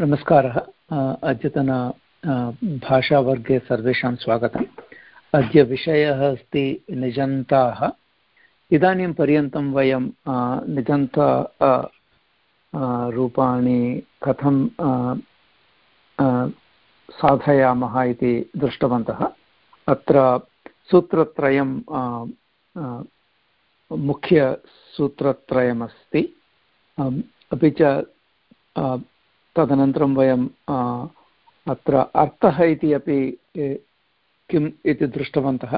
नमस्कारः। अद्यतन भाषावर्गे सर्वेषां स्वागतम्। अद्य विषयः अस्ति निजन्ताः। इदानीं पर्यन्तं वयं निजन्त रूपाणि कथं साधयामः इति दृष्टवन्तः। अत्र सूत्रत्रयं मुख्यसूत्रत्रयमस्ति। अपि च तदनन्तरं वयं अत्र अर्थः इति अपि किम् इति दृष्टवन्तः,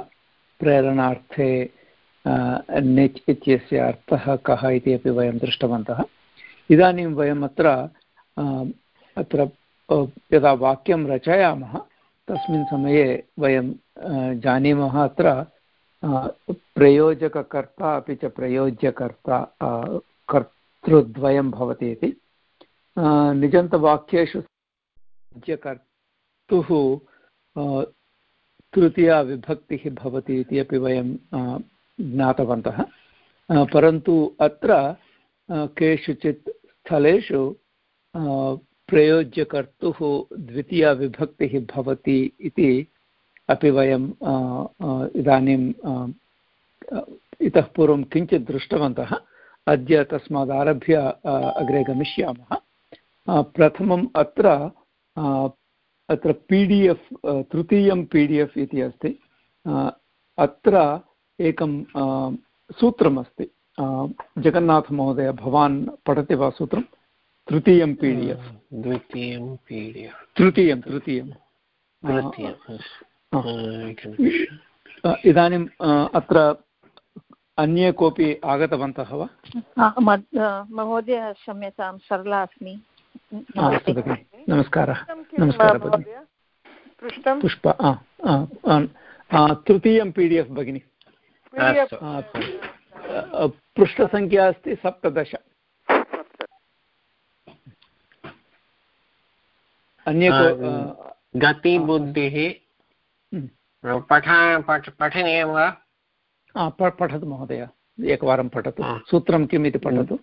प्रेरणार्थे निच् इत्यस्य अर्थः कः इति अपि वयं दृष्टवन्तः। इदानीं वयम् अत्र अत्र यदा वाक्यं रचयामः, तस्मिन् समये वयं जानीमः अत्र प्रयोजककर्ता अपि च प्रयोज्यकर्ता कर्तृद्वयं भवति इति। निजन्तवाक्येषु कर्तुः तृतीया विभक्तिः भवति इति अपि वयं ज्ञातवन्तः। परन्तु अत्र केषुचित् स्थलेषु प्रयोज्यकर्तुः द्वितीया विभक्तिः भवति इति अपि वयं इदानीं इतः पूर्वं किञ्चित् दृष्टवन्तः। अद्य तस्मादारभ्य अग्रे गमिष्यामः। प्रथमम् अत्र अत्र पी डि एफ् तृतीयं पी डि एफ् इति अस्ति. अत्र एकं सूत्रमस्ति जगन्नाथमहोदय भवान् पठति वा सूत्रं? तृतीयं पी डि एफ्. द्वितीयं पी डि एफ्. तृतीयं तृतीयं. इदानीम् अत्र अन्ये कोऽपि आगतवन्तः वा? महोदय क्षम्यतां सरला अस्मि. अस्तु भगिनि। नमस्कारः। नमस्कारः भगिनि। पुष्प तृतीयं पी डि एफ् भगिनि। पृष्ठसङ्ख्या अस्ति सप्तदश। अन्ये गतिबुद्धिः। हम्म। पठनीयं वा? पठतु महोदय। एकवारं पठतु। सूत्रं किम् इति पठतु?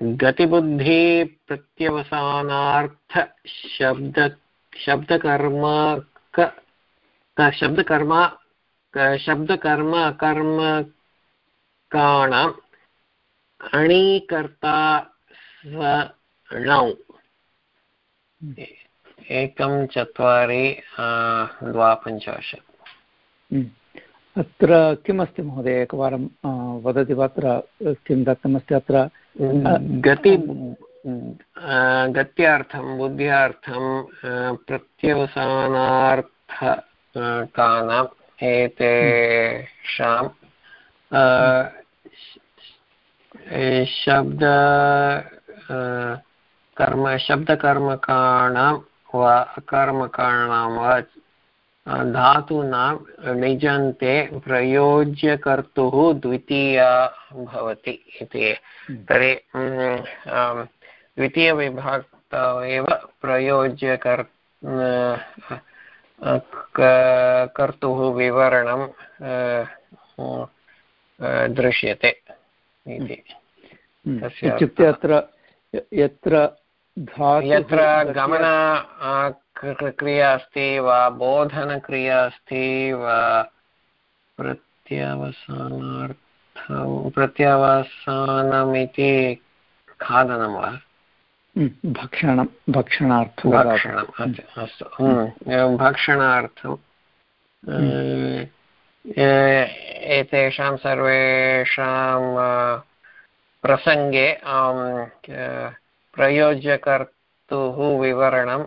गतिबुद्धि प्रत्यवसानार्थ शब्द शब्दकर्म शब्दकर्म शब्दकर्म कर्मकाणाम् अणीकर्ता णौ एकं चत्वारि द्वापञ्चाशत् हम्म। अत्र किमस्ति महोदय एकवारं वदति वा अत्र किं दत्तमस्ति अत्र? गति गत्यार्थं बुद्ध्यार्थं प्रत्यवसानार्थकानाम् एतेषां शब्द कर्म शब्दकर्मकाणां वा अकर्मकाणां वा धातूनां निजन्ते प्रयोज्यकर्तुः द्वितीया भवति इति हम्म। तर्हि द्वितीयविभक्त एव प्रयोज्यकर् कर्तुः विवरणं दृश्यते इति हम्म। इत्युक्ते अत्र यत्र यत्र गमन क्रिया अस्ति वा बोधनक्रिया अस्ति वा प्रत्यवसानार्थं प्रत्यवसानमिति खादनं वा? भक्षणं भक्षणार्थं भक्षणम् अस्तु भक्षणार्थं एतेषां सर्वेषां प्रसङ्गे प्रयोज्यकर्तुः विवरणं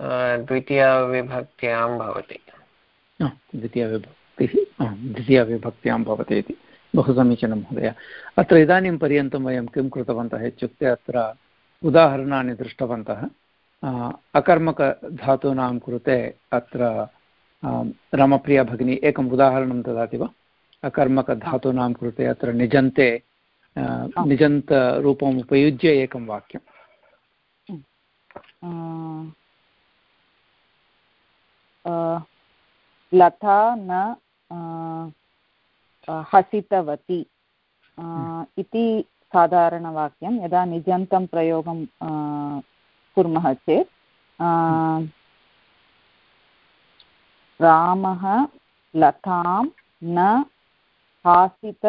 द्वितीयाविभक्त्यां भवति। द्वितीयविभक्तिः द्वितीयविभक्त्यां भवति इति। बहु समीचीनं महोदय। अत्र इदानीं पर्यन्तं वयं किं कृतवन्तः इत्युक्ते अत्र उदाहरणानि दृष्टवन्तः। अकर्मकधातूनां कृते अत्र रामप्रिया भगिनी एकम् उदाहरणं ददाति वा? अकर्मकधातूनां कृते अत्र निजन्ते निजन्तरूपम् उपयुज्य एकं वाक्यम्। लता न हसितवती इति साधारणवाक्यं यदा निजन्तं प्रयोगं कुर्मः चेत् रामः लतां न हासित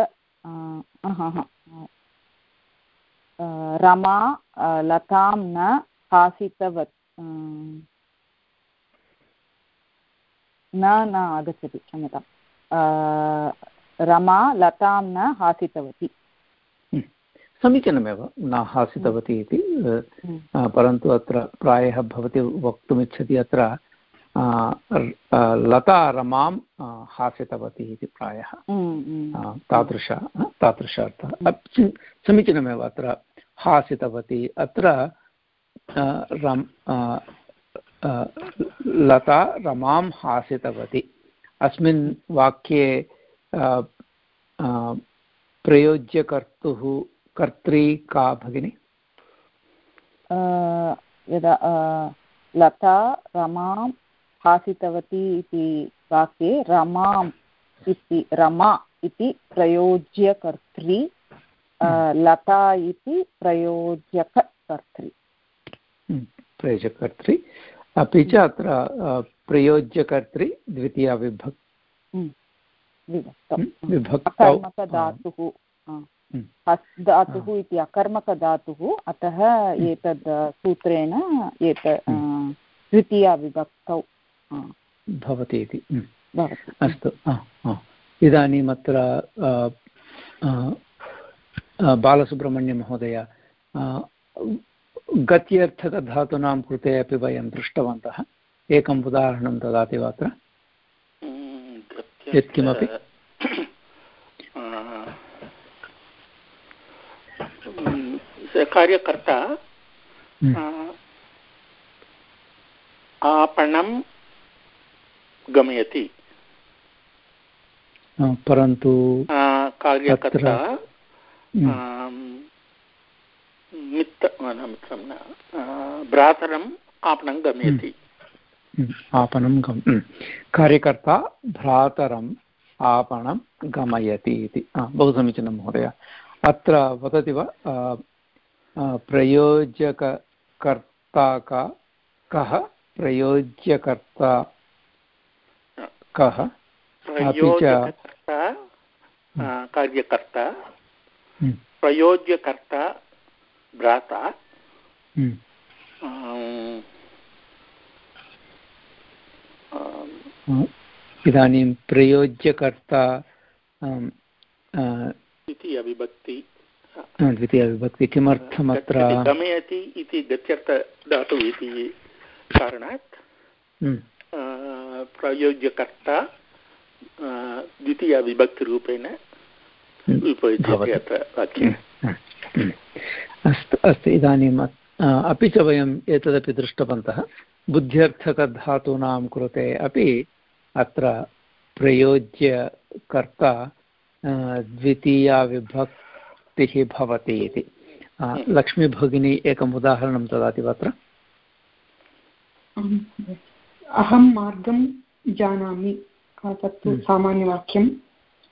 रमा लतां न हासितवत् न न आगच्छति क्षम्यतां रमा लतां न हासितवती। हम्म। समीचीनमेव न हासितवती इति। हम्म। परन्तु अत्र प्रायः भवती वक्तुमिच्छति अत्र लता रमां हासितवती इति प्रायः। हम्म, तादृश तादृश अर्थः। समीचीनमेव अत्र हासितवती। अत्र रम् लता रमां हासितवती अस्मिन् वाक्ये प्रयोज्यकर्तुः कर्त्री का भगिनी? यदा लता रमां हासितवती इति वाक्ये रमाम् इति रमा इति प्रयोज्यकर्त्री लता इति प्रयोज्यककर्त्री हम्म, प्रयोज्यकर्त्री। अपि च अत्र प्रयोज्यकर्त्री द्वितीया विभक् अकर्मकधातुः हस् धातुः इति अकर्मकधातुः अतः एतद् सूत्रेण एत द्वितीया विभक्तौ। भवति इति। अस्तु। इदानीम् अत्र बालसुब्रह्मण्यमहोदय गत्यर्थकधातूनां कृते अपि वयं दृष्टवन्तः। एकम् उदाहरणं ददाति वा अत्र यत्किमपि। कार्यकर्ता आपणं गमयति। परन्तु कार्यकर्ता मित्र मित्रं न भ्रातरम् आपणं गमयति। आपणं गम कार्यकर्ता भ्रातरम् आपणं गमयति इति। बहु समीचीनं महोदय। अत्र वदति वा प्रयोज्यकर्ता का कः? प्रयोज्यकर्ता कः? अपि च कार्यकर्ता। प्रयोज्यकर्ता भ्राता। हम्म। इदानीं प्रयोज्यकर्ता द्वितीयविभक्ति द्वितीयविभक्ति किमर्थम् अत्र? गमयति इति गत्यर्थधातुः इति कारणात्। हम्म। प्रयोज्यकर्ता द्वितीयविभक्तिरूपेण हम्म। उपयुज्यते अत्र वाक्ये अस्तु अस्तु इदानीम् अपि च वयम् एतदपि दृष्टवन्तः बुद्ध्यर्थकधातूनां कृते अपि अत्र प्रयोज्यकर्ता द्वितीया विभक्तिः भवति इति लक्ष्मीभगिनी एकम् उदाहरणं ददाति वा अत्र अहं मार्गं जानामि तत्तु हम्म। सामान्यवाक्यं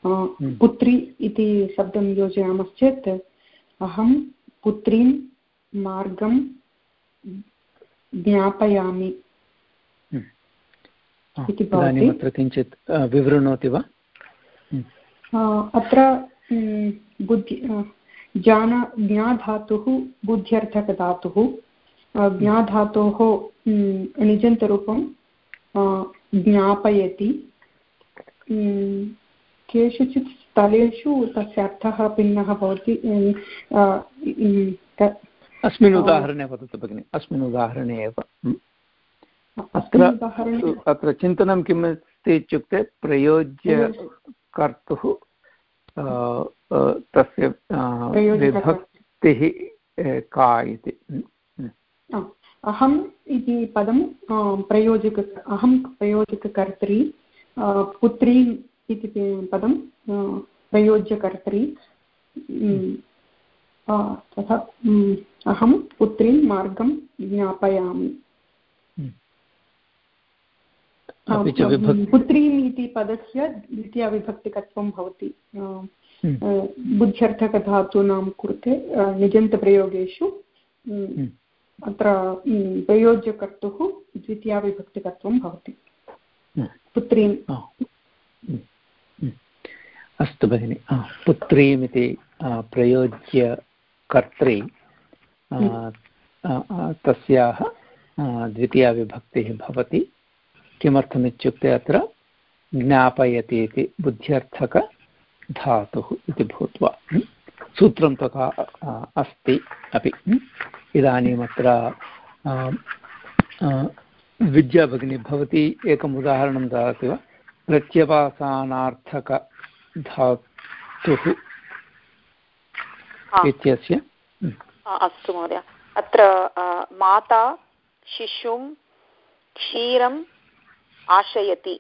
हम्म। पुत्री इति शब्दं योजयामश्चेत् अहं पुत्रीं मार्गं ज्ञापयामि हम्म। अत्र किञ्चित् विवृणोति वा? अत्र बुद्धि जाना ज्ञाधातुः बुद्ध्यर्थकधातुः ज्ञाधातोः निजन्तरूपं ज्ञापयति। केषुचित् स्थलेषु तस्य अर्थः भिन्नः भवति। अस्मिन् उदाहरणे वदतु भगिनि अस्मिन् उदाहरणे एव। अत्र अत्र चिन्तनं किम् अस्ति इत्युक्ते प्रयोज्य कर्तुः तस्य विभक्तिः का इति। अहम् इति पदं प्रयोजक अहं प्रयोजककर्त्री पुत्री इति पदं प्रयोज्यकर्त्री। तथा अहं पुत्रीं मार्गं ज्ञापयामि। पुत्रीम् इति पदस्य द्वितीयविभक्तिकत्वं भवति। बुद्ध्यर्थकधातूनां कृते निजन्तप्रयोगेषु अत्र प्रयोज्यकर्तुः द्वितीयाविभक्तिकत्वं भवति। पुत्रीं अस्तु भगिनि। पुत्रीमिति प्रयोज्य कर्त्री तस्याः द्वितीयाविभक्तिः भवति। किमर्थमित्युक्ते अत्र? ज्ञापयति इति बुद्ध्यर्थकधातुः इति भूत्वा। सूत्रं तथा अस्ति अपि। इदानीमत्र विद्या भगिनी भवती एकम् उदाहरणं ददाति वा? प्रत्यवासानार्थकधातुः इत्यस्य। अस्तु महोदय। अत्र माता शिशुं क्षीरम् आशयति।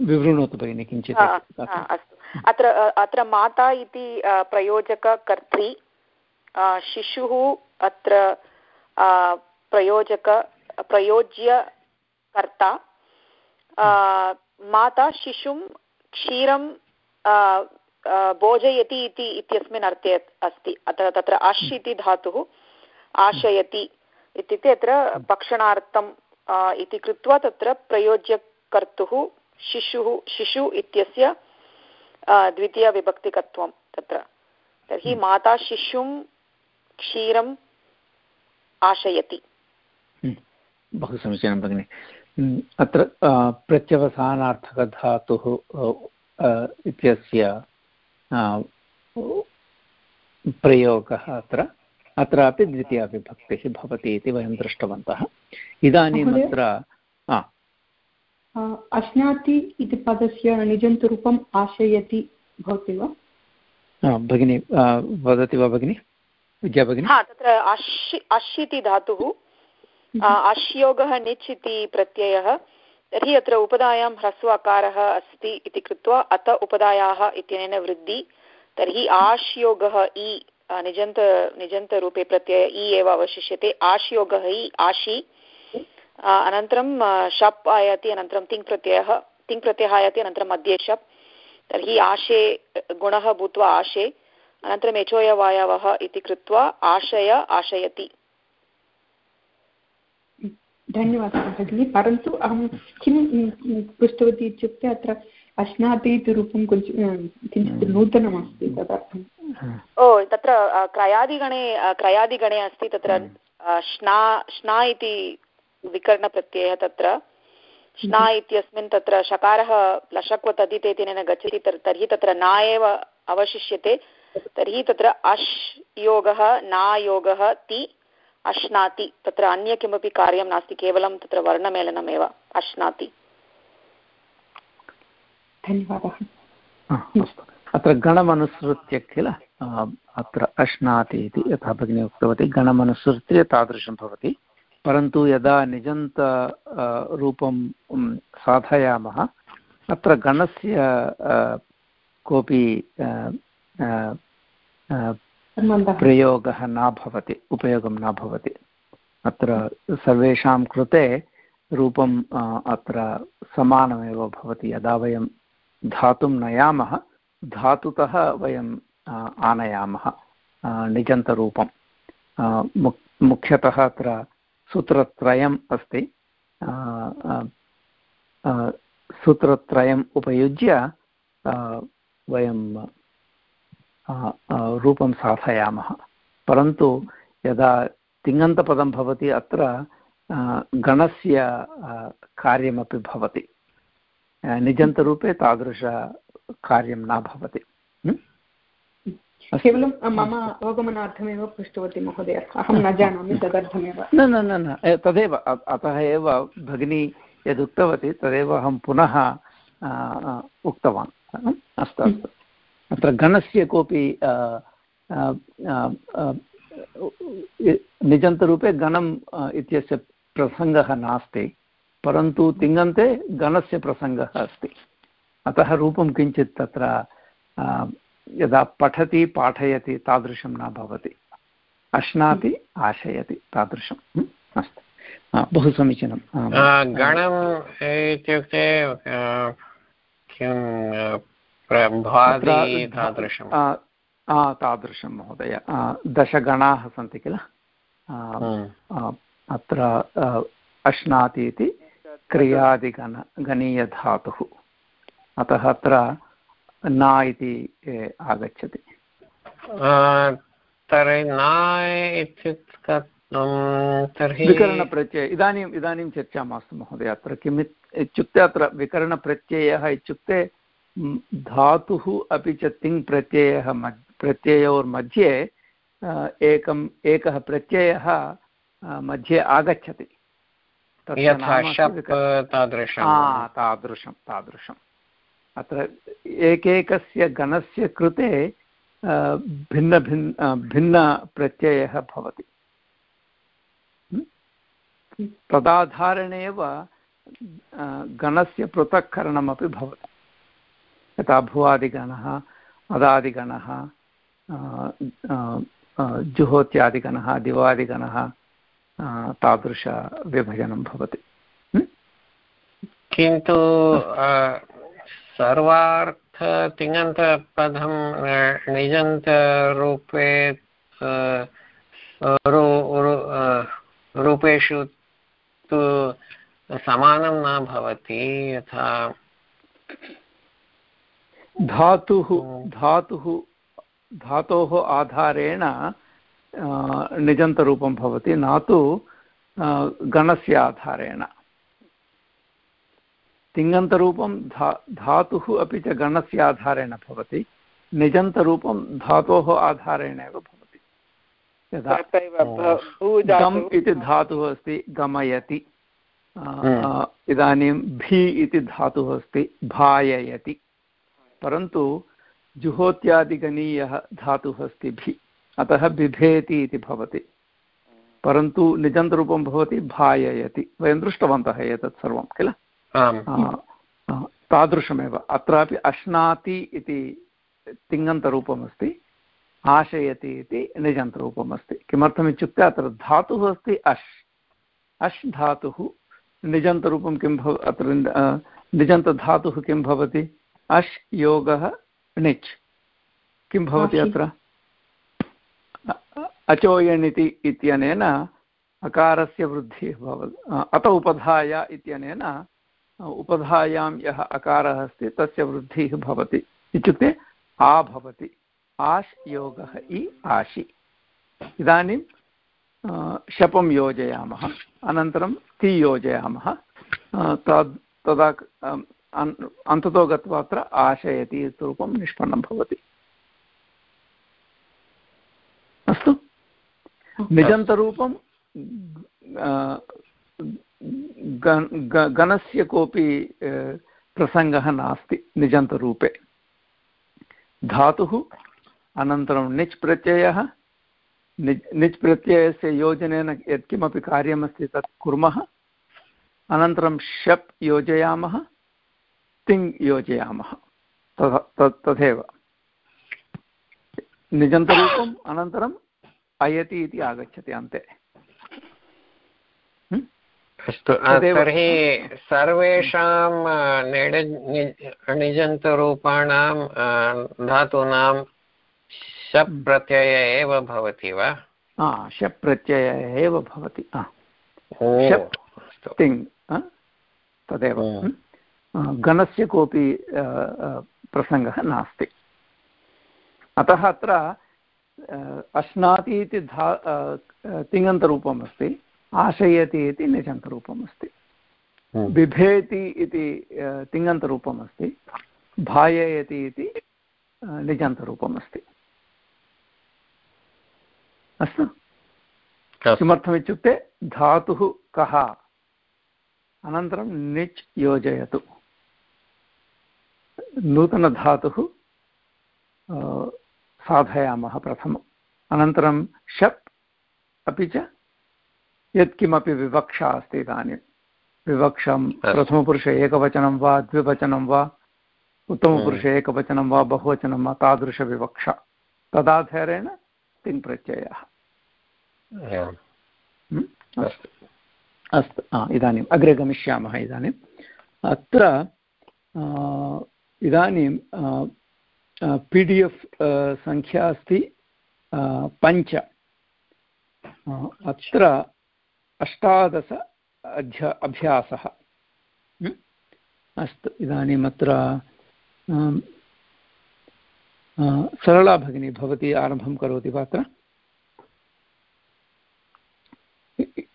विवृणोतु भगिनि किञ्चित् अस्तु। अत्र अत्र माता इति प्रयोजककर्त्री शिशुः अत्र प्रयोजक प्रयोज्यकर्ता माता शिशुं क्षीरं भोजयति इति इत्यस्मिन् अर्थे अस्ति अत्र तत्र अश् इति धातुः आशयति इत्युक्ते अत्र भक्षणार्थम् इति कृत्वा तत्र प्रयोज्यकर्तुः शिशुः शिशु इत्यस्य द्वितीयविभक्तिकत्वं तत्र तर्हि हम्म। माता शिशुं क्षीरम् आशयति हम्म। बहु समीचीनं भगिनि अत्र प्रत्यवसानार्थकधातुः इत्यस्य प्रयोगः अत्र अत्रापि द्वितीयाविभक्तिः भवति इति वयं दृष्टवन्तः। इदानीम् अत्र अश्नाति इति पदस्य निजन्तरूपम् आशयति भवति वा? भगिनि वदति वा भगिनि? विद्या भगिनि? तत्र अश् अश् इति धातुः हम्म। अश्योगः निच् इति प्रत्ययः। तर्हि अत्र उपधायां ह्रस्व अकारः अस्ति इति कृत्वा अत उपधायाः इत्यनेन वृद्धि। तर्हि आश्योगः इ निजन्त, निजन्तरूपे प्रत्यय इ एव अवशिष्यते। आश्योगः इ, आशि। अनन्तरं शप् आयाति, अनन्तरं तिङ् प्रत्ययः। आयाति, अनन्तरं मध्ये शप्। तर्हि आशे, गुणः भूत्वा आशे। अनन्तरम् एचोयवायवः इति कृत्वा आशय, आशयति। धन्यवादः भगिनि। परन्तु अहं किं पृष्टवती इत्युक्ते अत्र अश्नाति इति रूपं किञ्चित् नूतनमस्ति तदर्थम्। ओ तत्र क्रयादिगणे क्रयादिगणे अस्ति तत्र श्ना श्ना इति विकरणप्रत्ययः तत्र। श्ना। इत्यस्मिन् तत्र शकारः लशक्व तदिते गच्छति तर्हि तत्र न एव अवशिष्यते। तर्हि तत्र अश् योगः नायोगः ति अश्नाति। तत्र अन्य किमपि कार्यं नास्ति केवलं तत्र वर्णमेलनमेव। अश्नाति। धन्यवादः। अत्र गणमनुसृत्य किल? अत्र अश्नाति इति यथा भगिनी उक्तवती। गणमनुसृत्य तादृशं भवति। परन्तु यदा निजन्त रूपं साधयामः अत्र गणस्य कोऽपि प्रयोगः न भवति, उपयोगं न भवति। अत्र सर्वेषां कृते रूपम् अत्र समानमेव भवति। यदा वयं धातुं नयामः, धातुतः वयं आनयामः निजन्तरूपं। मुख्यतः अत्र सूत्रत्रयम् अस्ति। सूत्रत्रयम् उपयुज्य वयं रूपं साधयामः। परन्तु यदा तिङन्तपदं भवति अत्र गणस्य कार्यमपि भवति। निजन्तरूपे तादृशकार्यं न भवति। केवलं मम अवगमनार्थमेव पृष्टवती महोदय। अहं न जानामि तदर्थमेव। न न न न तदेव अतः एव भगिनी यदुक्तवती तदेव अहं पुनः उक्तवान्। अस्तु अस्तु। अत्र गणस्य कोऽपि निजन्तरूपे गणम् इत्यस्य प्रसङ्गः नास्ति परन्तु तिङन्ते गणस्य प्रसङ्गः अस्ति। अतः रूपं किञ्चित् तत्र यदा पठति पाठयति तादृशं न भवति। अश्नाति आशयति तादृशम् अस्तु। बहु समीचीनं। गणम् इत्युक्ते किं तादृशं महोदय। दशगणाः सन्ति किल? अत्र अश्नाति इति क्रियादिगण गणीयधातुः। अतः अत्र न इति आगच्छति। तर्हि न इत्युक्ते विकरणप्रत्यय इदानीम् इदानीं चर्चा मास्तु महोदय अत्र किम् इत्युक्ते अत्र विकरणप्रत्ययः इत्युक्ते धातुः अपि च तिङ् प्रत्ययः प्रत्ययोर्मध्ये एकम् एकः प्रत्ययः मध्ये आगच्छति। तादृशं तादृशम्। अत्र एकैकस्य गणस्य कृते भिन्नभिन्न भिन्नप्रत्ययः भवति। तदाधारणेव गणस्य पृथक्करणमपि भवति। यथा भुवादिगणः अदादिगणः जुहोत्यादिगणः, दिवादिगणः तादृशविभजनं भवति। किन्तु सर्वार्थतिङन्तपदं निजन्तरूपे रूपेषु तु समानं न भवति, यथा धातुः धातुः धातोः आधारेण निजन्तरूपं भवति न तु गणस्य आधारेण। तिङन्तरूपं धा धातुः अपि च गणस्य आधारेण भवति निजन्तरूपं धातोः आधारेण एव भवति। यदा गम् इति धातुः अस्ति गमयति। हम्म। इदानीं भी इति धातुः अस्ति भाययति। परन्तु जुहोत्यादिगणीयः धातुः अस्ति भि अतः बिभेति इति भवति। परन्तु निजन्तरूपं भवति भाययति। वयं दृष्टवन्तः एतत् सर्वं किल? तादृशमेव। अत्रापि अश्नाति इति तिङन्तरूपमस्ति आशयति इति निजन्तरूपमस्ति। किमर्थमित्युक्ते अत्र धातुः अस्ति अश्। अश् धातुः निजन्तरूपं किं भव अत्र निजन्तधातुः किं भवति? अश् योगः णिच् किं भवति अत्र? अचोयण् इति इत्यनेन अकारस्य वृद्धिः भवति। अत उपधाय इत्यनेन उपधायां यः अकारः अस्ति तस्य वृद्धिः भवति। इत्युक्ते आ भवति। आश् योगः इ आशि। इदानीं शपं योजयामः। अनन्तरं ति योजयामः। तद् तदा अन्ततो गत्वा अत्र आशयति इति रूपं निष्पन्नं भवति। अस्तु? निजन्तरूपं गणस्य कोऽपि प्रसङ्गः नास्ति निजन्तरूपे। धातुः अनन्तरं निच् प्रत्ययः निज् निच् प्रत्ययस्य योजनेन यत्किमपि कार्यमस्ति तत् कुर्मः। अनन्तरं शप् योजयामः। तिङ् योजयामः। तथैव। निजन्तरूपम् अनन्तरम् अयति इति आगच्छति अन्ते। अस्तु तर्हि सर्वेषां निजन्तरूपाणां धातूनां शप् प्रत्यय एव भवति वा? शप् प्रत्यय एव भवति। तिङ् तदेव। गणस्य कोऽपि प्रसङ्गः नास्ति। अतः अत्र अश्नाति इति धा तिङन्तरूपम् अस्ति आशयति इति निजन्तरूपम् अस्ति बिभेति इति तिङन्तरूपम् अस्ति भाययति इति निजन्तरूपम् अस्ति? अस्तु। किमर्थमित्युक्ते धातुः कः? अनन्तरं निच् योजयतु। नूतनधातुः साधयामः प्रथमम् अनन्तरं शप् अपि च यत्किमपि विवक्षा अस्ति इदानीं। विवक्षं प्रथमपुरुषे एकवचनं वा द्विवचनं वा उत्तमपुरुषे हम्म। एकवचनं वा बहुवचनं वा तादृशविवक्षा तदाधारेण तिङ्प्रत्ययः? अस्तु। अस्तु। इदानीम् अग्रे गमिष्यामः इदानीम्। अत्र इदानीं पि डि एफ् सङ्ख्या अस्ति पञ्च। अत्र अष्टादश अध्य, अभ्यासः। अस्तु, इदानीम् अत्र सरला भगिनी, भवती आरम्भं करोति वा अत्र?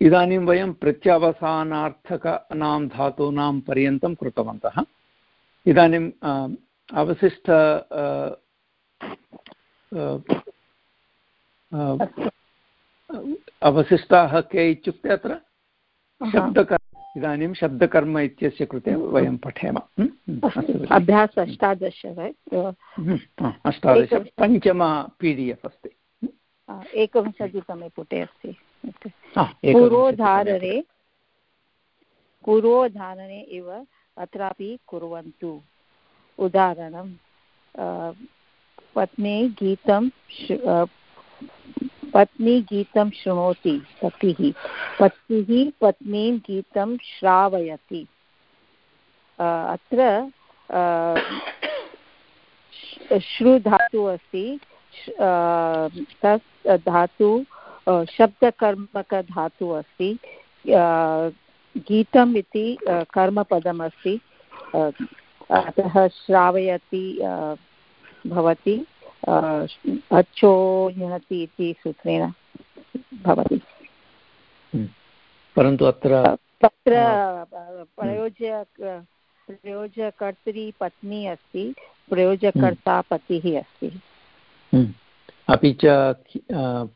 इदानीं वयं प्रत्यवसानार्थकानां धातूनां पर्यन्तं कृतवन्तः। इदानीम् अवशिष्ट अवशिष्टाः के इत्युक्ते अत्र? शब्दकर्म इदानीं शब्दकर्म इत्यस्य कृते वयं पठेम। अभ्यास अष्टादश अष्टादश। पञ्चम पी डि एफ् अस्ति। एकविंशतितमे पुटे अस्ति। पुरोधारणे पुरोधारणे इव अत्रापि कुर्वन्तु। उदाहरणं पत्नी गीतं पत्नी गीतं शृणोति पतिः। पत्युः पत्नीं गीतं श्रावयति। अत्र श्रुधातु अस्ति। तस् धातु शब्दकर्मकधातु अस्ति। गीतम् इति कर्मपदमस्ति अतः श्रावयति भवति अच्छो युनति इति सूत्रेण भवति हम्म। परन्तु अत्र तत्र प्रयोज्य प्रयोजकर्त्री पत्नी अस्ति प्रयोजकर्ता पतिः अस्ति हम्म। अपि च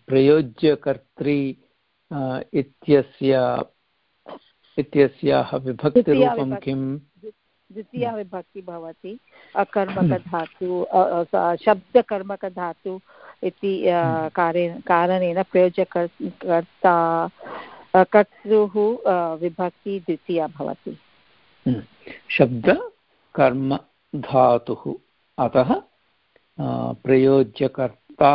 प्रयोज्यकर्त्री इत्यस्य इत्यस्याः विभक्तिरूपं किम् द्वितीया विभक्ति भवति अकर्मकधातु शब्दकर्मकधातु इति हम्म। कारणेन प्रयोजकर्ता कर्तुः विभक्ति द्वितीया भवति हम्म। शब्दकर्मधातुः अतः प्रयोज्यकर्ता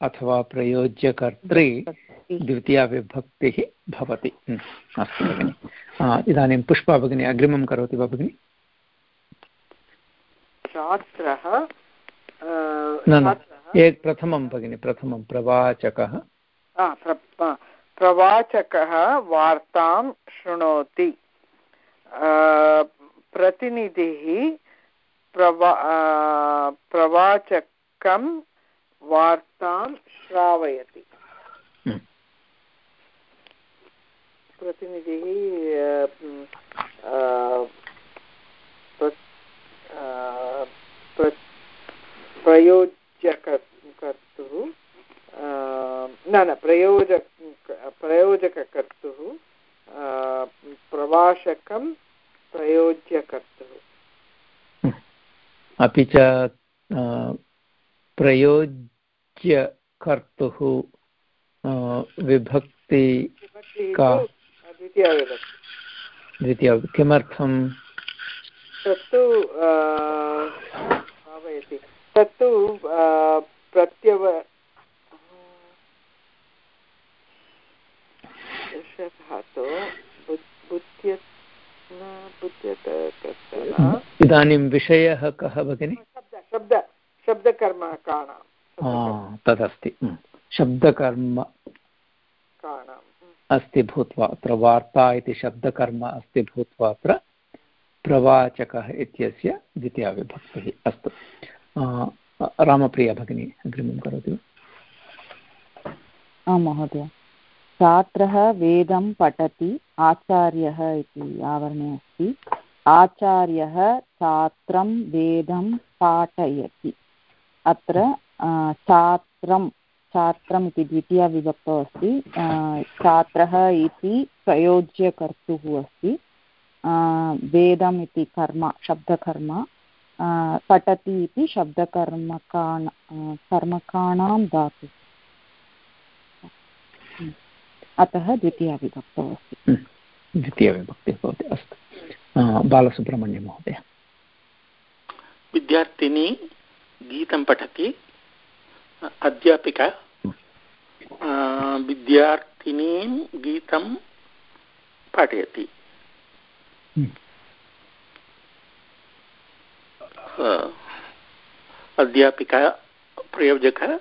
अथवा प्रयोज्यकर्त्री द्वितीया विभक्तिः भवति। हम्म। अस्तु भगिनि। इदानीं पुष्पा भगिनी अग्रिमं करोति वा भगिनि? छात्रः न न एक प्रथमं भगिनि प्रथमं प्रवाचकः। प्रवाचकः वार्तां शृणोति। प्रतिनिधिः प्रवा प्रवाचकं वार्तां श्रावयति। हम्म। प्रतिनिधिः प्रयोज्यकर्तुः न न प्रयोजक प्रयोजककर्तुः प्रवासकं प्रयोज्यकर्तुः। अपि च प्रयोज्यकर्तुः विभक्ति का द्वितीया किमर्थं तत्तु भावयति। तत्तु प्रत्यव इदानीं विषयः कः भगिनि? शब्द शब्दकर्मकाणां तदस्ति। शब्दकर्म अस्ति भूत्वा अत्र वार्ता इति शब्दकर्म अस्ति भूत्वा अत्र प्रवाचकः इत्यस्य द्वितीया विभक्तिः अस्तु। रामप्रिया भगिनी अग्रिमं करोति वा? आं महोदय। छात्रः वेदं पठति आचार्यः इति आवरणे अस्ति। आचार्यः छात्रं वेदं पाठयति। अत्र छात्रं छात्रम् इति द्वितीया विभक्तौ अस्ति. छात्रः इति प्रयोज्यकर्तुः अस्ति. वेदम् इति कर्म शब्दकर्म. पठति इति शब्दकर्मकाण कर्मकाणां धातु. अतः द्वितीयाविभक्तौ अस्ति. द्वितीयविभक्तिः भवति अस्तु. बालसुब्रह्मण्यं महोदय. विद्यार्थिनी गीतं पठति अध्यापिका विद्यार्थिनीं गीतं पाठयति। अध्यापिका प्रयोजकः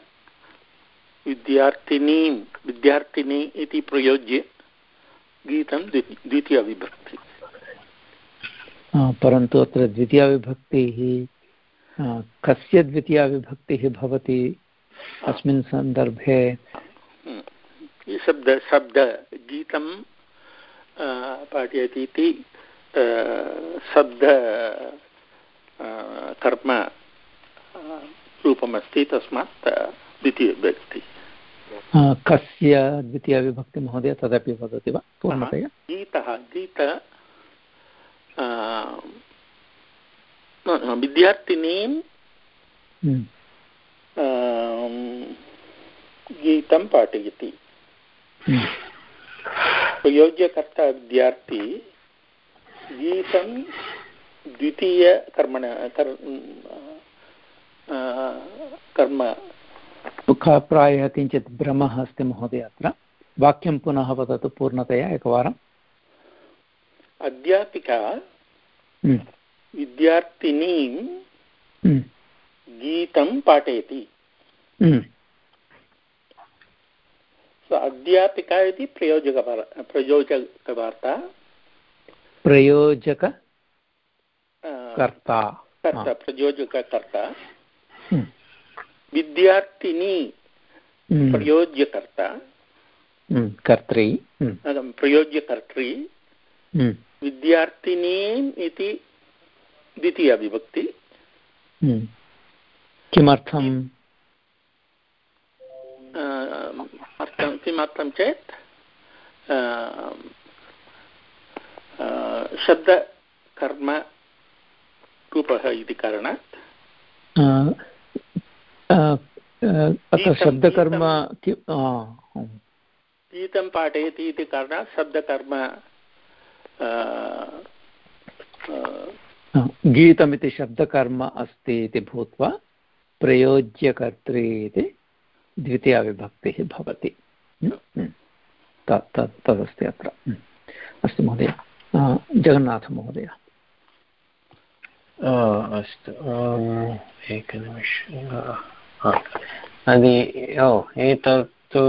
विद्यार्थिनीं विद्यार्थिनी इति प्रयोज्य गीतं द्वितीयविभक्ति। परन्तु अत्र द्वितीयाविभक्तिः कस्य द्वितीयाविभक्तिः भवति? अस्मिन् सन्दर्भे शब्द शब्द गीतं पाठयति इति शब्द कर्म रूपमस्ति तस्मात् द्वितीयविभक्ति कस्य द्वितीयविभक्ति महोदय तदपि वदति वा पूर्णतया? गीतः गीत विद्यार्थिनीं हम्म। गीतं पाठयति हम्म। प्रयोज्यकर्ता विद्यार्थी गीतं द्वितीयकर्मण कर्म प्रायः किञ्चित् भ्रमः अस्ति महोदय अत्र वाक्यं पुनः वदतु पूर्णतया एकवारम् अध्यापिका हम्म। विद्यार्थिनीं हम्म। गीतं पाठयति। हम्म। अध्यापिका इति प्रयोजक प्रयोजकवार्ता। प्रयोजक कर्ता। कर्ता प्रयोजककर्ता। विद्यार्थिनी प्रयोज्यकर्ता कर्त्री। प्रयोज्यकर्त्री विद्यार्थिनीम् इति द्वितीयविभक्ति किमर्थम्? अर्थं किमर्थं चेत् शब्दकर्म रूपः इति कारणात्। अत्र शब्दकर्म गीतं। पाठयति इति कारणात् शब्दकर्म गीतमिति शब्दकर्म अस्ति इति भूत्वा प्रयोज्यकर्तृ इति द्वितीयाविभक्तिः भवति। तदस्ति अत्र। अस्तु महोदय जगन्नाथमहोदय। अस्तु एकनिमिषम् ओ एतत्तु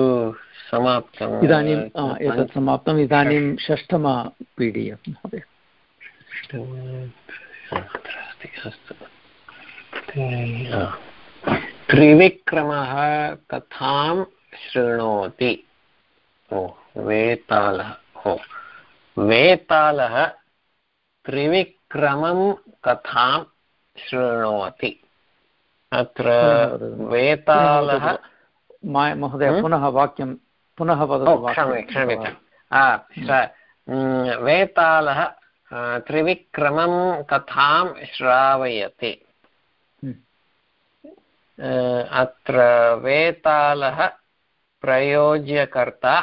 समाप्तम् इदानीम् एतत् समाप्तम् इदानीं षष्ठम पी डि एफ् महोदय। अस्तु त्रिविक्रमः कथां शृणोति? ओ वेतालः। ओ वेतालः त्रिविक्रमं कथां शृणोति? अत्र वेतालः महोदय पुनः वाक्यं पुनः वदतु क्षम्यतां वेतालः त्रिविक्रमं कथां श्रावयति? अत्र वेतालः प्रयोज्यकर्ता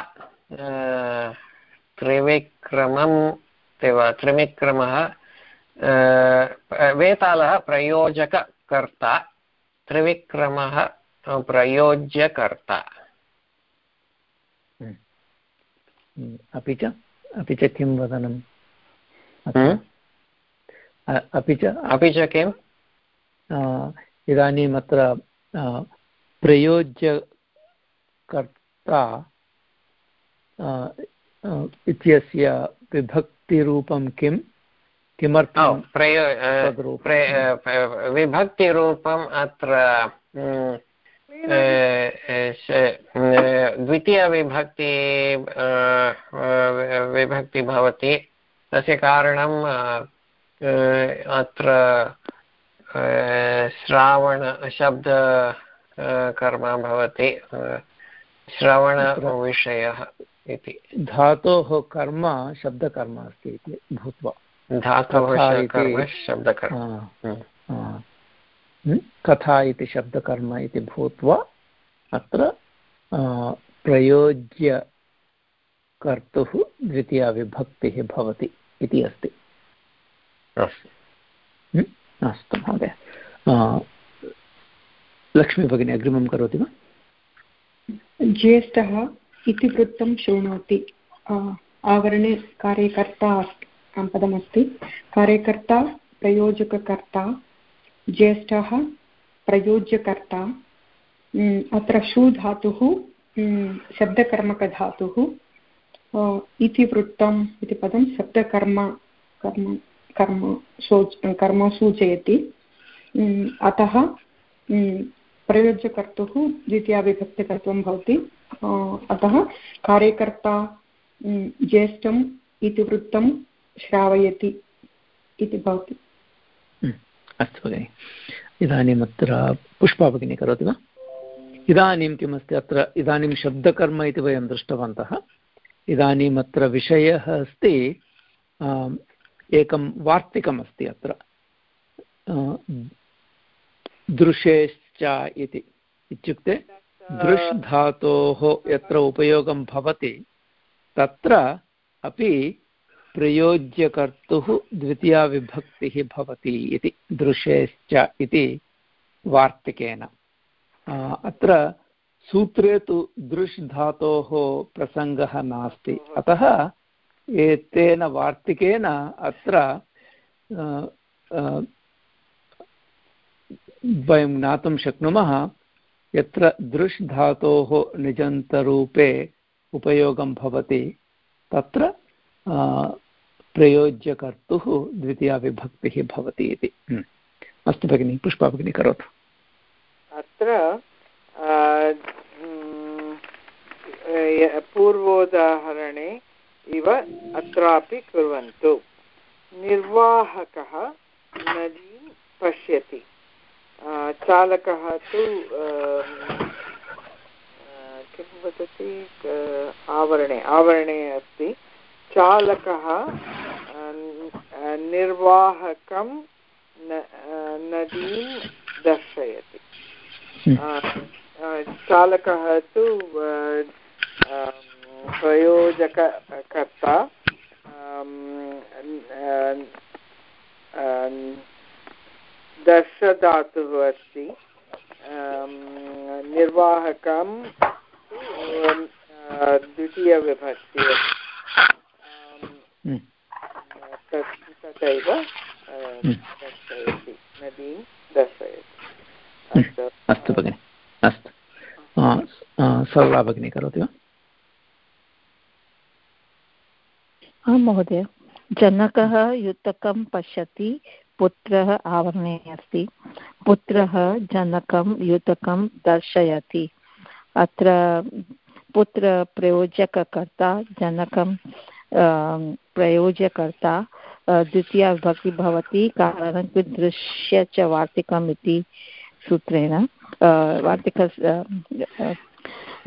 त्रिविक्रमं त्रिविक्रमः वेतालः प्रयोजककर्ता त्रिविक्रमः प्रयोज्यकर्ता अपि च अपि च किं वदनम् अपि च अपि च किम् इदानीम् अत्र प्रयोज्यकर्ता इत्यस्य विभक्तिरूपं किं किमर्थं प्रयो विभक्तिरूपम् अत्र द्वितीयविभक्ति विभक्ति भवति। तस्य कारणं अत्र श्रावण शब्द कर्म भवति श्रवणविषयः इति। धातोः कर्म शब्दकर्म अस्ति इति भूत्वा। धातोः शब्दकर्म। कथा इति शब्दकर्म इति भूत्वा अत्र प्रयोज्य कर्तुः द्वितीया विभक्तिः भवति इति अस्ति। अस्तु। महोदय। लक्ष्मीभगिनी अग्रिमं करोति वा? ज्येष्ठः इतिवृत्तं शृणोति। आवरणे कार्यकर्ता पदमस्ति। कार्यकर्ता, प्रयोजककर्ता, ज्येष्ठः, प्रयोज्यकर्ता अत्र शु धातुः शब्दकर्मकधातुः इतिवृत्तम् इति पदं शब्दकर्म, कर्म। कर्म शोच कर्म सूचयति। अतः प्रयोज्यकर्तुः द्वितीयाविभक्तिकत्वं भवति। अतः कार्यकर्ता ज्येष्ठम् इतिवृत्तं श्रावयति इति भवति। अस्तु भगिनि। इदानीम् अत्र पुष्पा भगिनी करोति वा? इदानीं किमस्ति अत्र? इदानीं शब्दकर्म इति वयं दृष्टवन्तः। इदानीम् अत्र विषयः अस्ति एकं वार्तिकमस्ति अत्र। दृशेश्च इति इत्युक्ते दृश् धातोः यत्र उपयोगं भवति, तत्र अपि प्रयोज्यकर्तुः द्वितीया विभक्तिः भवति इति, दृशेश्च इति वार्तिकेन। अत्र सूत्रे तु दृश् धातोः प्रसङ्गः नास्ति। अतः एतेन वार्तिकेन अत्र वयं ज्ञातुं शक्नुमः, यत्र दृश् धातोः निजन्तरूपे उपयोगं भवति, तत्र प्रयोज्यकर्तुः द्वितीया विभक्तिः भवति इति। अस्तु भगिनि पुष्पा भगिनी करोतु। अत्र पूर्वोदाहरणे इव अत्रापि कुर्वन्तु। निर्वाहकः नदीं पश्यति। चालकः तु किं वदति? आवरणे आवरणे अस्ति। चालकः निर्वाहकं नदीं दर्शयति। चालकः तु प्रयोजककर्ता दर्शधातुः अस्ति निर्वाहकं द्वितीयविभक्ति। तथैव दर्शयति नदीं दर्शयति। अस्तु भगिनि अस्तु। सरला भगिनी करोति वा? आं महोदय। जनकः युतकं पश्यति, पुत्रः आवरणे अस्ति। पुत्रः जनकं युतकं दर्शयति। अत्र पुत्रप्रयोजककर्ता जनकं प्रयोज्यकर्ता द्वितीया विभक्ति भवति। कारणं दृश्य च वार्तिकम् इति सूत्रेण। वार्तिक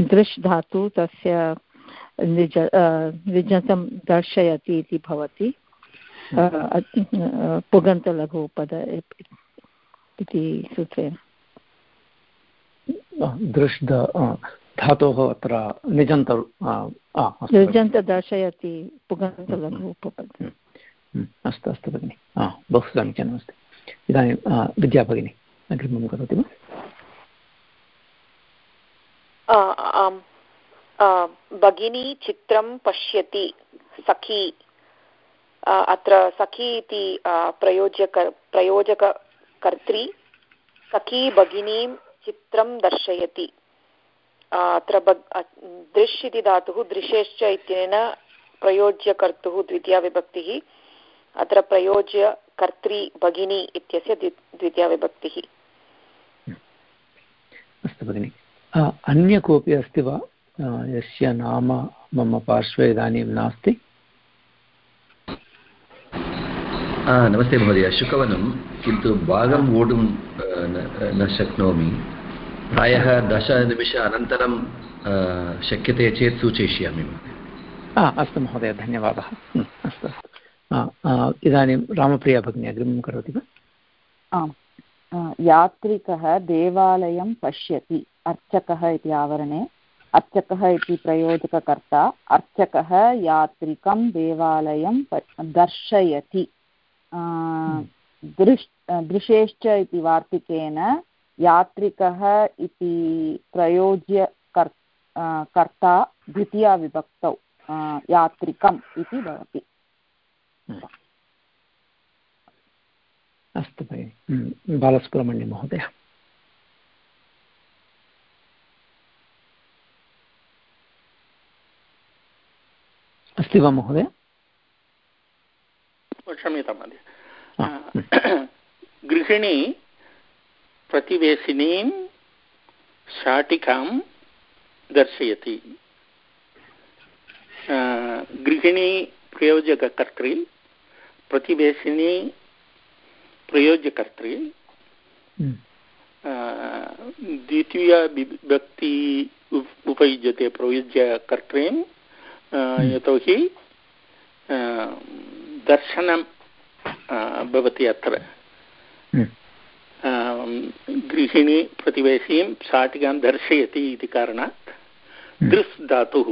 दृश् धातु तस्य निज निजतं दर्शयति इति भवति। पुगन्तलघुपद इति सूत्रेण दृश् धातोः अत्र निजन्त निजन्त दर्शयति पुगन्तलघु उपपद अस्तु अस्तु भगिनि। बहु समीचीनमस्ति इदानीं विद्या भगिनी अग्रिमं करोति वा? आम्। भगिनी चित्रं पश्यति सखी अत्र सखी इति प्रयोज्यक प्रयोजककर्त्री सखी भगिनीं चित्रं दर्शयति अत्र दृश् इति धातुः दृशेश्च इत्यनेन प्रयोज्यकर्तुः द्वितीया विभक्तिः अत्र प्रयोज्यकर्त्री भगिनी इत्यस्य द्वितीया विभक्तिः अस्तु भगिनि अन्य कोऽपि अस्ति वा यस्य नाम मम पार्श्वे इदानीं नास्ति। नमस्ते महोदय। शुकवनं किन्तु भागं वोढुं न शक्नोमि। प्रायः दशनिमिष अनन्तरं शक्यते चेत् सूचयिष्यामि। अस्तु महोदय धन्यवादः। अस्तु अस्तु। इदानीं रामप्रिया भगिनी अग्रिमं करोति वा? आम्। यात्रिकः देवालयं पश्यति अर्चकः इति आवरणे। अर्चकः इति प्रयोजककर्ता अर्चकः यात्रिकं देवालयं दर्शयति। दृश् दृशेश्च इति वार्तिकेन यात्रिकः इति प्रयोज्य कर् कर्ता द्वितीया विभक्तौ यात्रिकम् इति भवति। अस्तु भगिनि। बालसुब्रह्मण्यमहोदय अस्ति वा महोदय क्षम्यतां महोदय गृहिणी प्रतिवेशिनीं शाटिकां दर्शयति गृहिणी प्रयोजककर्त्री प्रतिवेशिनी प्रयोज्यकर्त्री हम्म। द्वितीयविभक्ति उपयुज्यते प्रयुज्यकर्त्रीं। यतोहि दर्शनं भवति अत्र। हम्म। गृहिणी प्रतिवेशीं शाटिकां दर्शयति इति कारणात् दृस् धातुः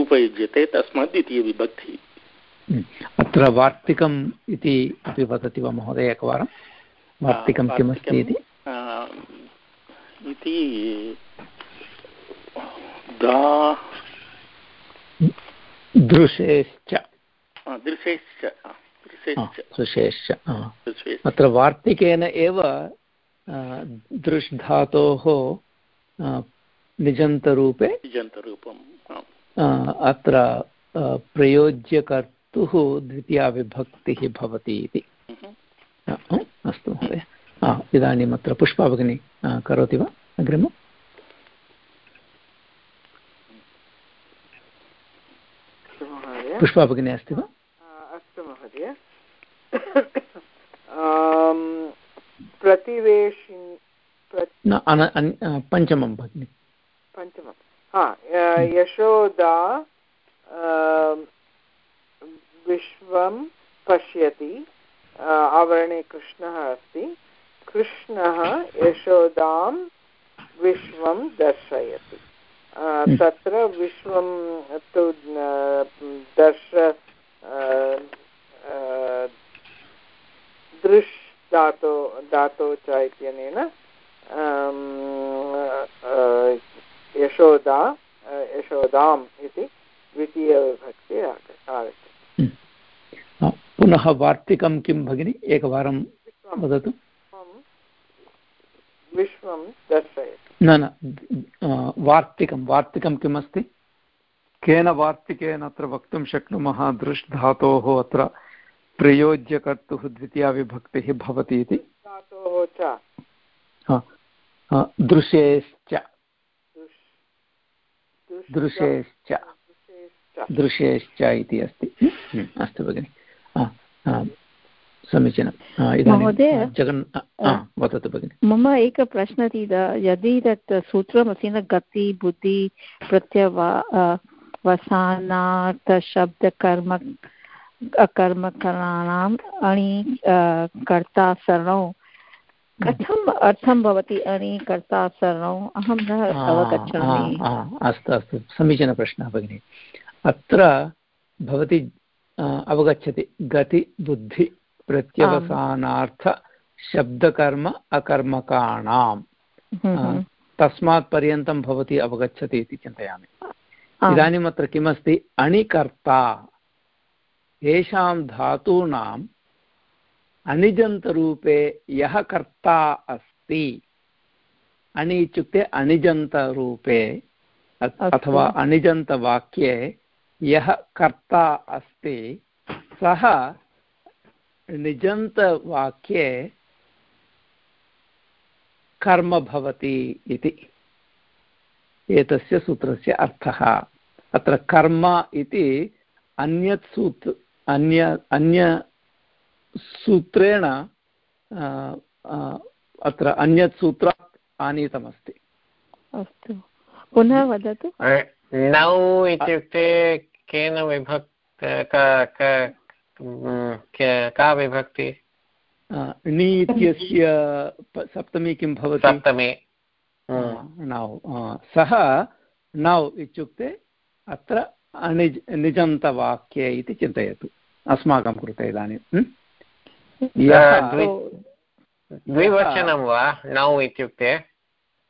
उपयुज्यते तस्मात् द्वितीयविभक्तिः अत्र वार्तिकम् इति अपि वदति वा महोदय एकवारं? वार्तिकं किमस्ति इति इति दृशेश्च। दृशेश्च दृशेश्च। अत्र वार्तिकेन एव दृश् धातोः निजन्तरूपे निजन्तरूपम् अत्र प्रयोज्यकर् तुः द्वितीया विभक्तिः भवति इति। अस्तु महोदय। इदानीम् अत्र पुष्पा भगिनी करोति वा अग्रिमम्? पुष्पा भगिनी अस्ति वा? अस्तु महोदय। प्रतिवेशिन् पञ्चमं भगिनि। पञ्चमं। हा यशोदा विश्वं पश्यति। आवरणे कृष्णः अस्ति। कृष्णः यशोदां विश्वं दर्शयति। तत्र विश्वं तु दर्श दृश् धातो धातो च इत्यनेन यशोदा यशोदाम् इति द्वितीयविभक्ति आगच्छति। पुनः वार्तिकं किं भगिनि? एकवारं वदतु। विश्वं दर्शयति। न न वार्तिकं वार्तिकं किम् अस्ति केन वार्तिकेन अत्र वक्तुं शक्नुमः? दृश् धातोः अत्र प्रयोज्यकर्तुः द्वितीया विभक्तिः भवति इति। दृशेश्च दृशेश्च दृशेश्च इति अस्ति। अस्तु भगिनि। समीचीनं। महोदय जगन् वदतु भगिनि। मम एकः प्रश्नः यदि तत् सूत्रमस्ति न गति बुद्धि प्रत्यवा वसानार्थशब्दकर्म अकर्मकराणाम् अणि कर्ता सरणौ कथम् अर्थं भवति अणि कर्ता सरणौ अहं न अवगच्छामि अस्तु अस्तु। समीचीनप्रश्नः भगिनि। अत्र भवती अवगच्छति गति बुद्धि प्रत्यवसानार्थ शब्दकर्म अकर्मकाणाम्। हम्म, हम्म। तस्मात् पर्यन्तं भवती अवगच्छति इति चिन्तयामि। इदानीम् अत्र किमस्ति? अणिकर्ता येषां धातूनाम् अणिजन्तरूपे यः कर्ता अस्ति अणि इत्युक्ते अणिजन्तरूपे अथवा अणिजन्तवाक्ये यः कर्ता अस्ति सः निजन्तवाक्ये कर्म भवति इति। एतस्य सूत्रस्य अर्थः। अत्र कर्म इति अन्यत् सूत्र अन्य अन्यसूत्रेण अत्र अन्यत् सूत्रात् आनीतमस्ति। अस्तु। पुनः वदतु। नौ इत्युक्ते केन विभक् का विभक्ति? णि इत्यस्य सप्तमी किं भवति? सप्तमी। नौ सः नौ इत्युक्ते अत्र अणिज् निजन्तवाक्ये इति चिन्तयतु। अस्माकं कृते इदानीं। द्विवचनं वा? नौ इत्युक्ते?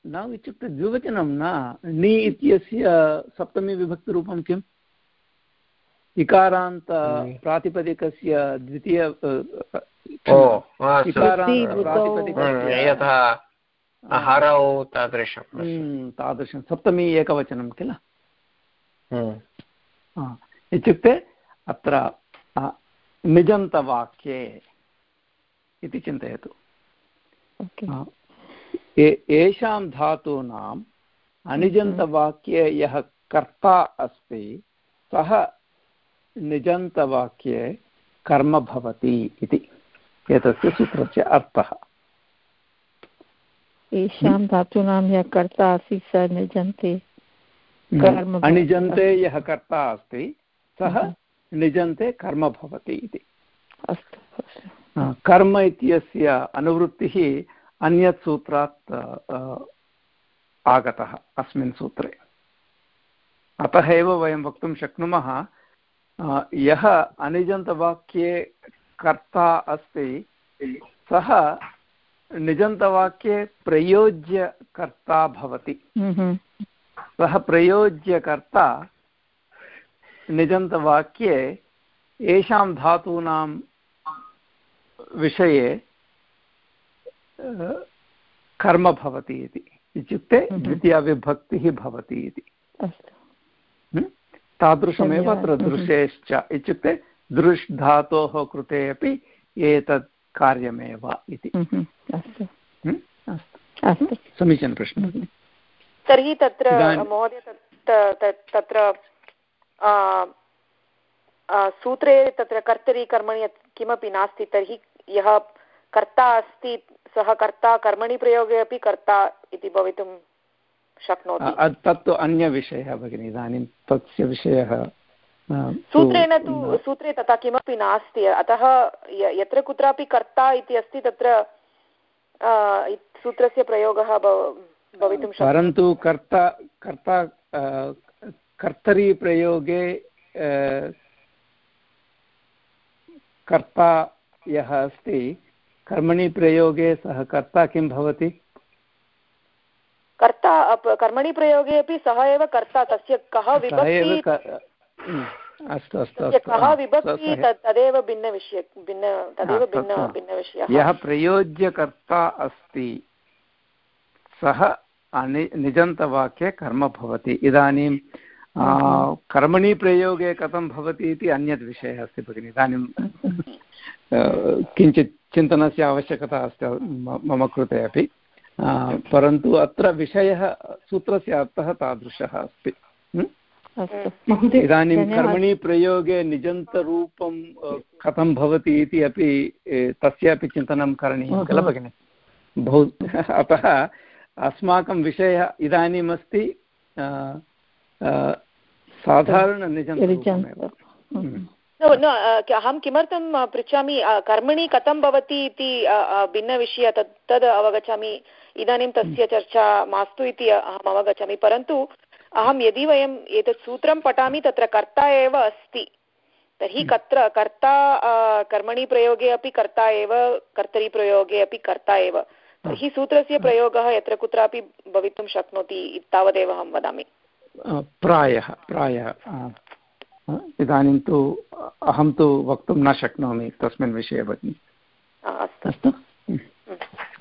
न इत्युक्ते द्विवचनं न। णि इत्यस्य सप्तमी विभक्तिरूपं किम्? इकारान्त हम्म। प्रातिपदिकस्य द्वितीय प्रातिपदिकस्य। यथा हरौ तादृशम् हम्म, तादृशं। सप्तमी एकवचनं किल? हम्म। इत्युक्ते अत्र निजन्तवाक्ये इति चिन्तयतु। येषां धातूनाम् अनिजन्तवाक्ये यः कर्ता अस्ति सः निजन्तवाक्ये कर्म भवति इति। एतस्य सूत्रस्य अर्थः। येषां धातूनां यः कर्ता आसीत् स निजन्ते। अनिजन्ते यः कर्ता अस्ति सः। निजन्ते कर्म भवति इति। अस्तु कर्म इत्यस्य अनुवृत्तिः अन्यत् सूत्रात् आगतः अस्मिन् सूत्रे। अतः एव वयं वक्तुं शक्नुमः यः अनिजन्तवाक्ये कर्ता अस्ति सः निजन्तवाक्ये प्रयोज्यकर्ता भवति सः प्रयोज्यकर्ता निजन्तवाक्ये येषां धातूनां विषये कर्म भवति इति इत्युक्ते। द्वितीयाविभक्तिः भवति इति अस्तु? तादृशमेव अत्र दृशेश्च इत्युक्ते दृश् धातोः कृते अपि एतत् कार्यमेव इति। हम्म, अस्तु। अस्तु। अस्तु। समीचीनप्रश्नः तर्हि तत्र महोदय तत्- तत्- तत्र सूत्रे तत्र कर्तरि कर्मणि किमपि नास्ति तर्हि यः कर्ता अस्ति सः कर्ता कर्मणि प्रयोगे अपि कर्ता इति भवितुं शक्नोति। तत्तु अन्यविषयः भगिनि इदानीं तस्य विषयः सूत्रेण तु सूत्रे तथा किमपि नास्ति। अतः यत्र कुत्रापि कर्ता इति अस्ति तत्र सूत्रस्य प्रयोगः भवितुं शक्नोति। परन्तु कर्ता कर्ता कर्तरि प्रयोगे कर्ता यः अस्ति कर्मणि प्रयोगे सः कर्ता किं भवति? कर्मणि प्रयोगे अपि सः एव कर्ता तस्य कः विभक्ति अस्तु अस्तु कः विभक्ति तदेव भिन्नविषय भिन्न तदेव भिन्न भिन्नविषयः। यः प्रयोज्यकर्ता अस्ति सः निजन्तवाक्ये कर्म भवति। इदानीं कर्मणि प्रयोगे कथं भवति इति अन्यद् विषयः अस्ति भगिनि। इदानीं किञ्चित् चिन्तनस्य आवश्यकता अस्ति मम कृते अपि। परन्तु अत्र विषयः सूत्रस्य अर्थः तादृशः अस्ति। इदानीं। कर्मणि प्रयोगे निजन्तरूपं कथं भवति इति अपि तस्यापि चिन्तनं करणीयं किल भगिनि। बहु अतः अस्माकं विषयः इदानीम् अस्ति अ, साधारणनिजन्तरूपमेव। नो न अहं किमर्थं पृच्छामि कर्मणि कथं भवति इति भिन्नविषय तत् तद् अवगच्छामि। इदानीं तस्य चर्चा मास्तु इति अहम् अवगच्छामि परन्तु अहं यदि वयम् एतत् सूत्रं पठामि तत्र कर्ता एव अस्ति। तर्हि कत्र? कर्ता कर्मणि प्रयोगे अपि कर्ता एव कर्तरि प्रयोगे अपि कर्ता एव। तर्हि सूत्रस्य प्रयोगः यत्र कुत्रापि भवितुं शक्नोति तावदेव अहं वदामि। प्रायः प्रायः इदानीं तु अहं तु वक्तुं न शक्नोमि तस्मिन् विषये भगिनि। अस्तु। अस्तु?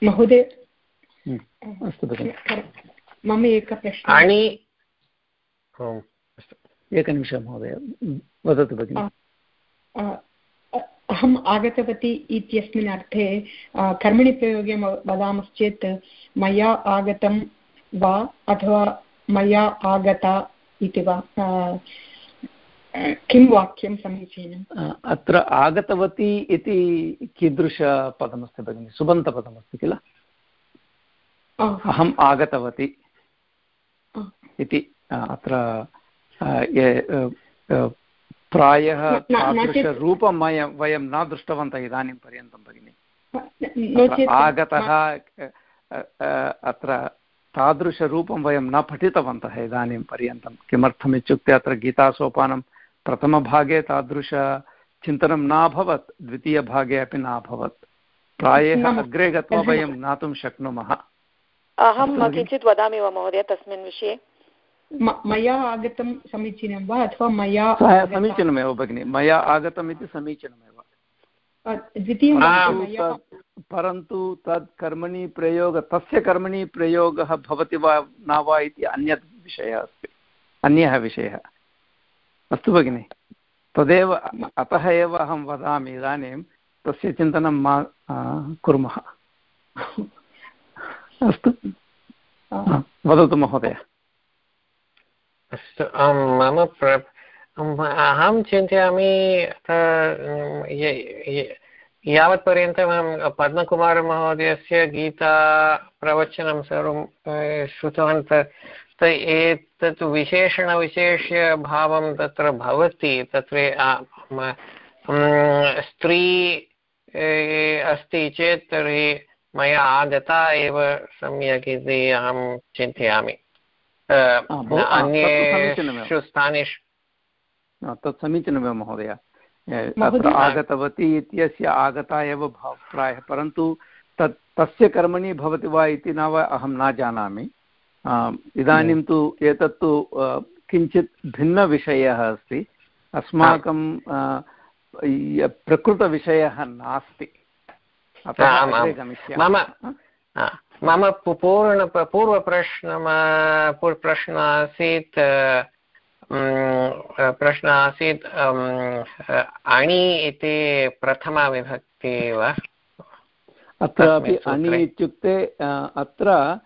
महोदय अस्तु भगिनि मम एकः प्रश्नः अणि एकनिमिषं महोदय वदतु भगिनि अहम् आगतवती इत्यस्मिन् अर्थे कर्मणि प्रयोगे म- वदामश्चेत् मया आगतं वा अथवा मया आगता इति वा किं वाक्यं समीचीनम् अत्र आगतवती इति कीदृशपदमस्ति भगिनि सुबन्तपदमस्ति किल अहम् आगतवती इति अत्र प्रायः चेत्- तादृशरूपं वयं वयं न दृष्टवन्तः इदानीं पर्यन्तं भगिनि। आगतः अत्र तादृशरूपं वयं न पठितवन्तः इदानीं पर्यन्तं। किमर्थमित्युक्ते अत्र गीतासोपानं प्रथमभागे तादृशचिन्तनं न अभवत् द्वितीयभागे अपि न अभवत् प्रायः अग्रे गत्वा वयं ज्ञातुं शक्नुमः। अहं। किञ्चित् वदामि वा महोदय तस्मिन् विषये? मया आगतं समीचीनं वा अथवा मया समीचीनमेव भगिनि। मया आगतम् इति समीचीनमेव। द्वितीयं परन्तु तत् कर्मणि प्रयोग तस्य कर्मणि प्रयोगः भवति वा न वा इति अन्यत् विषयः अस्ति। अन्यः विषयः। अस्तु भगिनि। तदेव अतः एव अहं वदामि इदानीं तस्य चिन्तनं मा कुर्मः। अस्तु। वदतु महोदय। अस्तु अं, मम प्र अं, अहं चिन्तयामि य- यावत्पर्यन्तम् अहं पद्मकुमारमहोदयस्य गीता प्रवचनं सर्वं अ, श्रुतवान् त- त एतत् विशेषणविशेष्यभावं तत्र भवति तत्र अ, अं, स्त्री अस्ति चेत् तर्हि मया आगता एव सम्यक् इति अहं चिन्तयामि। अन्येषु स्थानेषु तत् समीचीनमेव महोदय। अत्र आगतवती इत्यस्य आगता एव भाव प्रायः परन्तु तत् तस्य कर्मणि भवति वा इति न वा अहं न जानामि। इदानीं तु एतत्तु किञ्चित् भिन्नविषयः अस्ति। अस्माकं प्रकृतविषयः नास्ति अतः आम्, आम्. अग्रे गमिष्यामः। मम- मम पू- पूर्ण पूर्वप्रश्नः पूर्वप्रश्नः आसीत् प्रश्नः आसीत् अणि इति प्रथमाविभक्ति वा अत्रापि अणि इत्युक्ते अत्र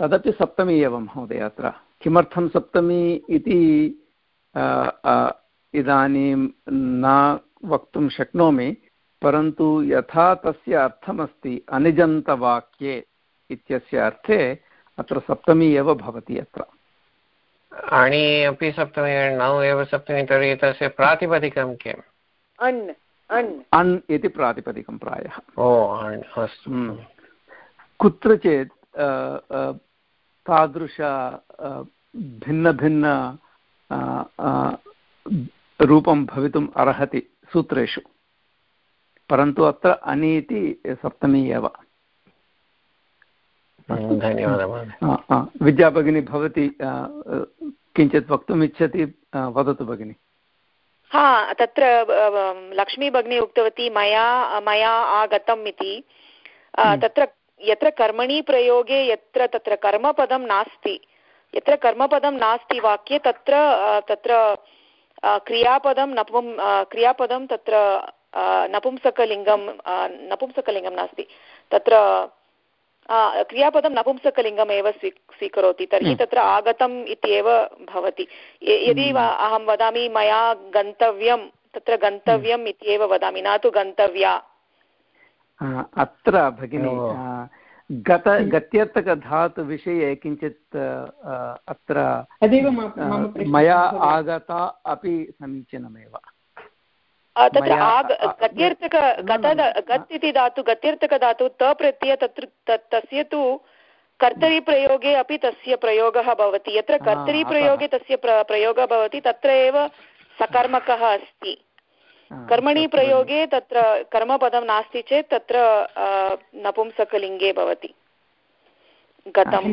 तदपि सप्तमी एव महोदय अत्र किमर्थं सप्तमी इति इदानीं न वक्तुं शक्नोमि परन्तु यथा तस्य अर्थमस्ति अनिजन्तवाक्ये इत्यस्य अर्थे अत्र सप्तमी एव भवति अत्र। अणि अपि सप्तमी नौ एव सप्तमी तर्हि तस्य प्रातिपदिकं किम्? अन् अन्। अण् इति प्रातिपदिकं प्रायः। ओ अण् अस्तु। हम्म। कुत्रचित् तादृश भिन्नभिन्न रूपं भवितुम् अर्हति सूत्रेषु। परन्तु अत्र अनि इति सप्तमी एव। विद्या भगिनी भवती किञ्चित् वक्तुम् इच्छति वदतु भगिनि। हा तत्र लक्ष्मी भगिनी उक्तवती मया मया आगतम् इति। हम्म। तत्र यत्र कर्मणि प्रयोगे यत्र तत्र कर्मपदं नास्ति यत्र कर्मपदं नास्ति वाक्ये तत्र तत्र क्रियापदं नपुं क्रियापदं तत्र नपुंसकलिङ्गं नपुंसकलिङ्गं नास्ति तत्र क्रियापदं नपुंसकलिङ्गम् एव स्वी स्वीकरोति तर्हि। तत्र आगतम् इत्येव भवति यदि वा अहं वदामि मया गन्तव्यं तत्र गन्तव्यम् इत्येव वदामि न तु गन्तव्या अत्र भगिनि गत गत्यर्थकधातुविषये किञ्चित् अत्र मया आगता अपि समीचीनमेव तत्र आग गत्यर्थक गत. गत् इति धातु गत्यर्थकधातु त प्रत्यय तत्र तस्य तु कर्तरिप्रयोगे अपि तस्य प्रयोगः भवति यत्र कर्तरिप्रयोगे तस्य प्र प्रयोगः भवति तत्र एव सकर्मकः अस्ति कर्मणि प्रयोगे तत्र कर्मपदं नास्ति चेत् तत्र नपुंसकलिङ्गे भवति गतम्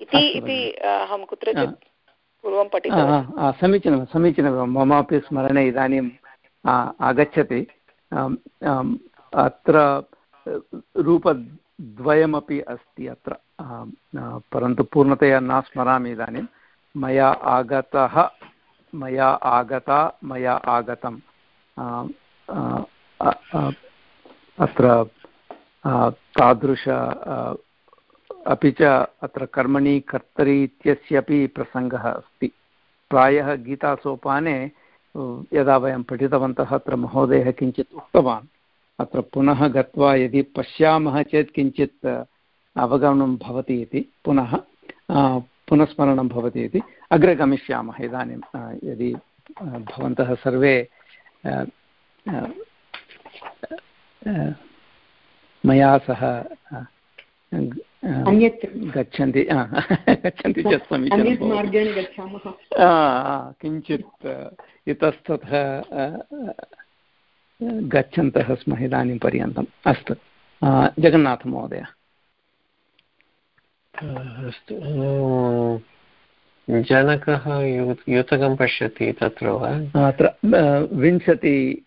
इति। अहं कुत्रचित् पूर्वं आ, समीचीनं समीचीनं। ममापि स्मरणे इदानीं आ, आगच्छति। अत्र रूपद्वयमपि अस्ति अत्र। परन्तु पूर्णतया न स्मरामि इदानीं मया आगतः मया आगता मया आगतम्। अत्र तादृश अपि च अत्र कर्मणि कर्तरि इत्यस्यपि प्रसङ्गः अस्ति। प्रायः गीतासोपाने यदा वयं पठितवन्तः, अत्र महोदयः किञ्चित् उक्तवान्। अत्र पुनः गत्वा यदि पश्यामः चेत् किञ्चित् अवगमनं भवति इति, पुनः पुनस्मरणं भवति इति। अग्रे गमिष्यामः इदानीं यदि भवन्तः सर्वे मया सह अन्यत् गच्छन्ति आ, गच्छन्ति चेत् समीचीनं गच्छामः। किञ्चित् इतस्ततः अ, अ, गच्छन्तः स्मः इदानीं पर्यन्तम्। अस्तु जगन्नाथमहोदय। अस्तु जनकः युतकं पश्यति तत्र वा? अत्र विंशति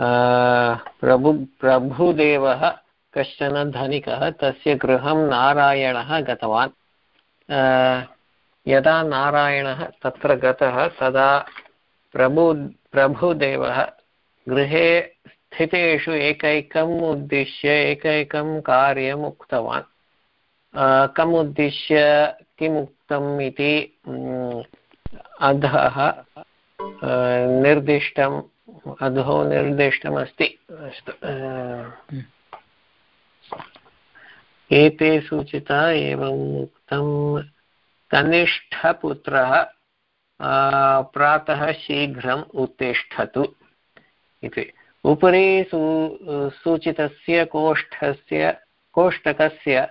प्रभु, प्रभुदेवः कश्चन धनिकः, तस्य गृहं नारायणः गतवान्। यदा नारायणः तत्र गतः, तदा प्रभु, प्रभुदेवः गृहे स्थितेषु एकैकम् उद्दिश्य एकैकं कार्यम् उक्तवान्। कम् उद्दिश्य किम् उक्तम् इति अधः निर्दिष्टम् अधो निर्दिष्टमस्ति अस्तु एते सूचिता एवम् उक्तं कनिष्ठपुत्रः प्रातः शीघ्रम् उत्तिष्ठतु। इति। उपरि सू सूचितस्य कोष्ठस्य कोष्टकस्य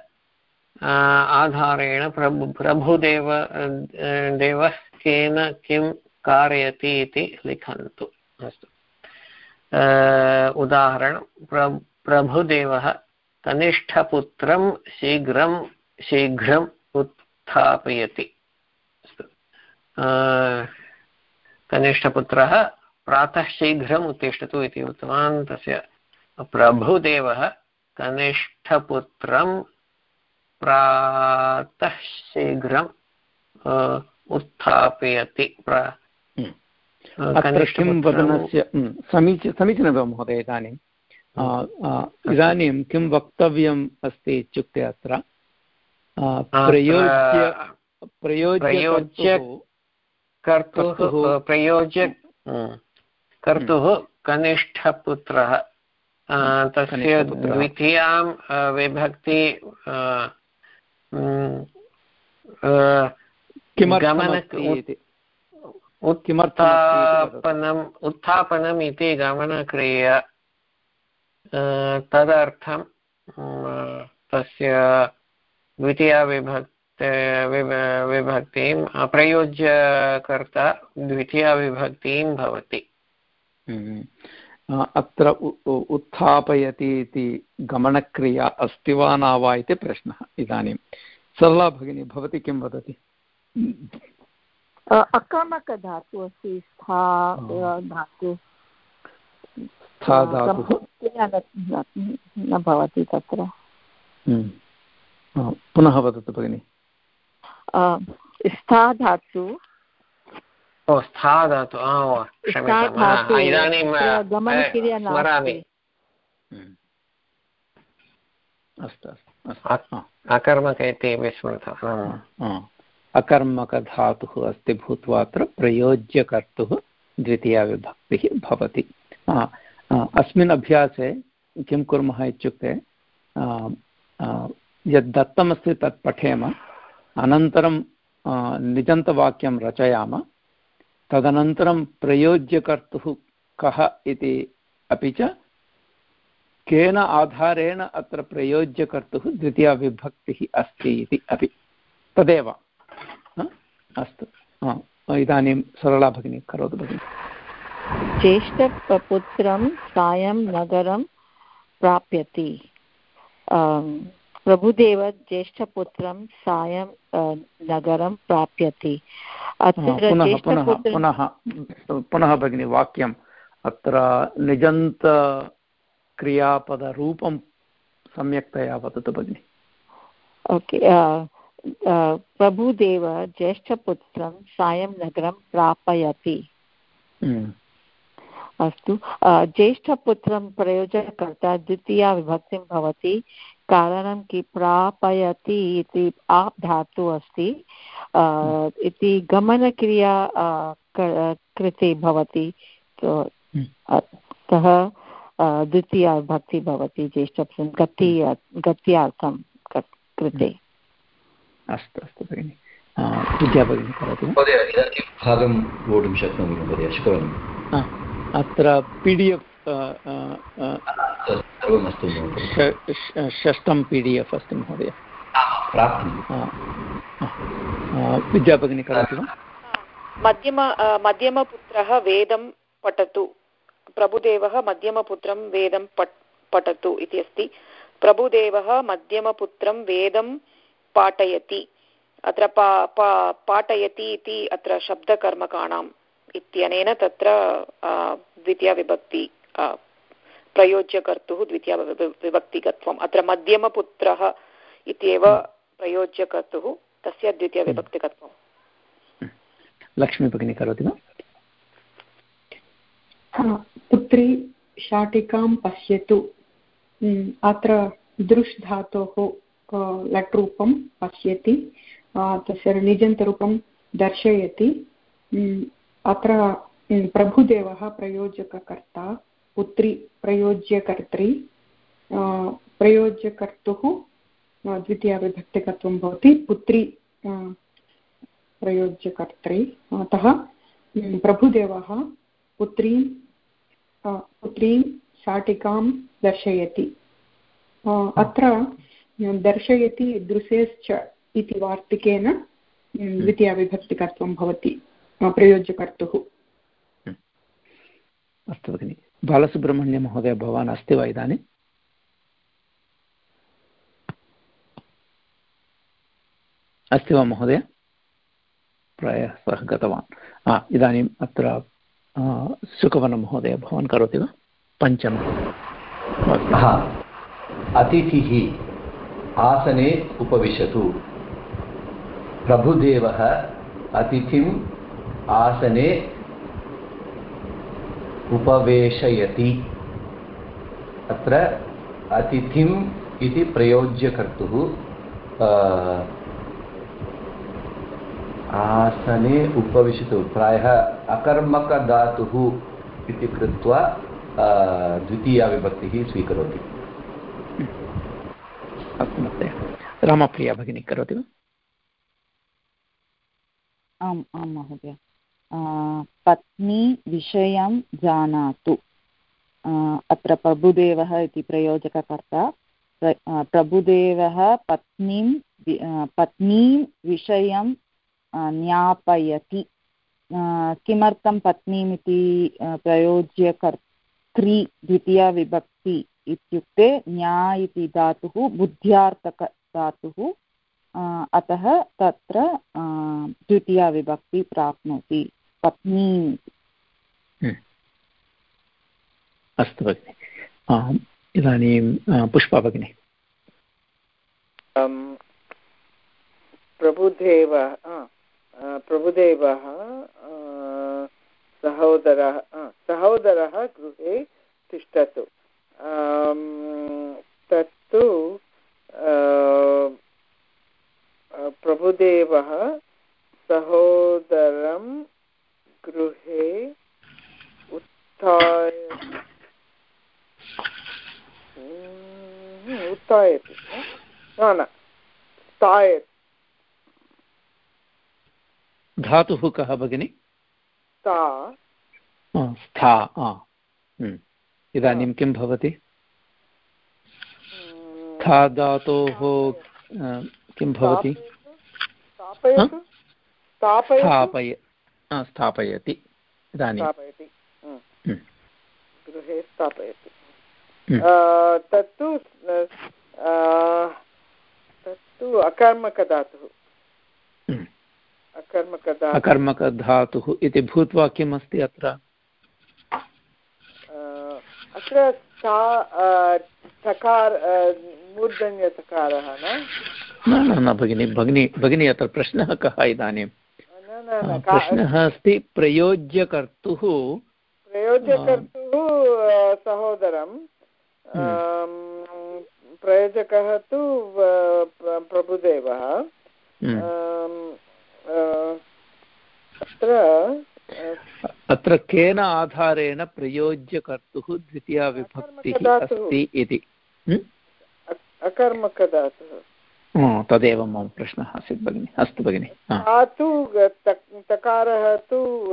आधारेण प्रभु प्रभुदेव देवः केन किं कारयति इति लिखन्तु। अस्तु। उदाहरणं प्र प्रभुदेवः कनिष्ठपुत्रं शीघ्रं शीघ्रम् उत्थापयति। कनिष्ठपुत्रः प्रातः शीघ्रम् उत्तिष्ठतु इति उक्तवान्। तस्य प्रभुदेवः कनिष्ठपुत्रं प्रातः शीघ्रम् उत्थापयति। अत्र किं वदनस्य समीची समीचीनं वा महोदय इदानीम् इदानीं किं वक्तव्यम् अस्ति इत्युक्ते अत्र? प्रयोज्य प्रयोज्य कर्तुः प्रयोज्य कर्तुः कनिष्ठपुत्रः। तस्य द्वितीयां विभक्ति उत्थापनम् उत्थापनम् इति गमनक्रिया तदर्थं तस्य द्वितीया विभक् विभक्तिं प्रयोज्यकर्ता द्वितीया विभक्तिं भवति। हम्म। अत्र उत्थापयति इति गमनक्रिया अस्ति वा न वा इति प्रश्नः इदानीं। सरला भगिनी भवती किं वदति? अकर्मकधातु अस्ति स्था धातु। स्था न भवति तत्र। हम्म। पुनः वदतु भगिनि। स्था धातु। ओ स्था धातु इदानीं स्मरामि अस्तु अस्तु अकर्मक इति विस्मृतम् अकर्मकधातुः अस्ति भूत्वा अत्र प्रयोज्यकर्तुः द्वितीया विभक्तिः भवति। अस्मिन् अभ्यासे किं कुर्मः इत्युक्ते यद् दत्तमस्ति तत् पठेम, अनन्तरं निजन्तवाक्यं रचयाम, तदनन्तरं प्रयोज्यकर्तुः कः इति अपि च, केन आधारेण अत्र प्रयोज्यकर्तुः द्वितीयाविभक्तिः अस्ति इति अपि। तदेव। अस्तु। इदानीं सरला भगिनी करोतु भगिनि। ज्येष्ठपुत्रं सायं नगरं प्राप्यति। प्रभुदेव ज्येष्ठपुत्रं सायं नगरं प्राप्यति। अत्र पुनः पुनः पुनः भगिनि वाक्यम्। अत्र निजन्तक्रियापदरूपं सम्यक्तया वदतु भगिनि। ओके प्रभुदेव ज्येष्ठपुत्रं सायं नगरं प्रापयति। हम्म। अस्तु। ज्येष्ठपुत्रं प्रयोजनकर्ता द्वितीया विभक्तिं भवति कारणं कि प्रापयति इति आप् धातु अस्ति। इति गमनक्रिया कृते भवति। अतः द्वितीया विभक्ति भवति ज्येष्ठपुत्रं गति गत्यार्थं कृते। अस्तु अस्तु भगिनि। विद्या भगिनी करोतु भागं वोढुं शक्नोमि महोदय शुभवनं अत्र पि डि एफ् षष्ठं पि डि एफ् अस्ति महोदय। विद्याभगिनी करोति वा? मध्यम मध्यमपुत्रः वेदं पठतु। प्रभुदेवः मध्यमपुत्रं वेदं पठ पठतु इति अस्ति। प्रभुदेवः मध्यमपुत्रं वेदं पाठयति अत्र पा पा पाठयति इति अत्र शब्दकर्मकाणाम् इत्यनेन तत्र द्वितीयाविभक्ति प्रयोज्यकर्तुः द्वितीया विभक्तिकत्वम् अत्र मध्यमपुत्रः इत्येव प्रयोज्यकर्तुः तस्य द्वितीयविभक्तिकत्वम् लक्ष्मी भगिनी करोति वा? पुत्री शाटिकां पश्यतु। अत्र दृश् धातोः लट् रूपं पश्यति तस्य निजन्तरूपं दर्शयति। अत्र प्रभुदेवः प्रयोजककर्ता, पुत्री प्रयोज्यकर्त्री प्रयोज्यकर्तुः द्वितीयाविभक्तिकत्वं भवति, पुत्री प्रयोज्यकर्त्री। अतः प्रभुदेवः पुत्रीं पुत्रीं शाटिकां दर्शयति। अत्र दर्शयति दृशेश्च इति वार्तिकेन द्वितीयाविभक्तिकत्वं भवति प्रयोज्यकर्तुः। अस्तु भगिनि बालसुब्रह्मण्यमहोदय भवान् अस्ति वा इदानीम् अस्ति वा महोदय? प्रायः सः गतवान्। इदानीम् अत्र सुकवनमहोदय भवान् करोति वा? पञ्चम। अतिथिः आसने उपविशतु। प्रभुदेवः अतिथिम् आसने उपवेशयति। अत्र अतिथिम् इति प्रयोज्यकर्तुः आसने उपविशतु। प्रायः अकर्मकधातुः इति कृत्वा द्वितीया विभक्तिः स्वीकरोति। अस्तु महोदय। रामप्रिया भगिनी, करोति वा? आम् आं महोदय। पत्नी विषयं जानातु। अत्र प्रभुदेवः इति प्रयोजककर्ता। प्रभुदेवः पत्नीं पत्नीं विषयं ज्ञापयति। किमर्थं पत्नीम् इति प्रयोज्य द्वितीया विभक्ति इत्युक्ते न्या इति धातुः बुद्ध्यार्थकधातुः अतः तत्र द्वितीया विभक्ति प्राप्नोति पत्नी हम्म। अस्तु भगिनि। इदानीं पुष्पा भगिनी। प्रभुदेव प्रभुदेवः सहोदरः सहोदरः गृहे तिष्ठतु। तत्तु प्रभुदेवः सहोदरं गृहे उत्थाय उत्थायति न? न स्थायति। धातुः कः भगिनि? स्था हम्म। इदानीं किं भवति? धातोः किं भवति? स्थापय स्थापयति इदानीं। हम्म। हम्म। गृहे स्थापयति। तत्तु तत्तु अकर्मकधातुः। अकर्मकधातुः। इति भूत्वा किम् अस्ति अत्र? अत्र तकार मूर्धन्यतकारः न? न भगिनि भगिनी भगिनी अत्र प्रश्नः कः इदानीं? प्रश्नः अस्ति प्रयोज्यकर्तुः। प्रयोज्यकर्तुः सहोदरं हम्म। प्रयोजकः तु प्रभुदेवः। हम्म। अत्र अत्र केन आधारेण प्रयोज्यकर्तुः द्वितीया विभक्तिः अस्ति इति। अकर्मकधातुः। तदेव मम प्रश्नः आसीत् भगिनि। अस्तु भगिनि तु तकारः तु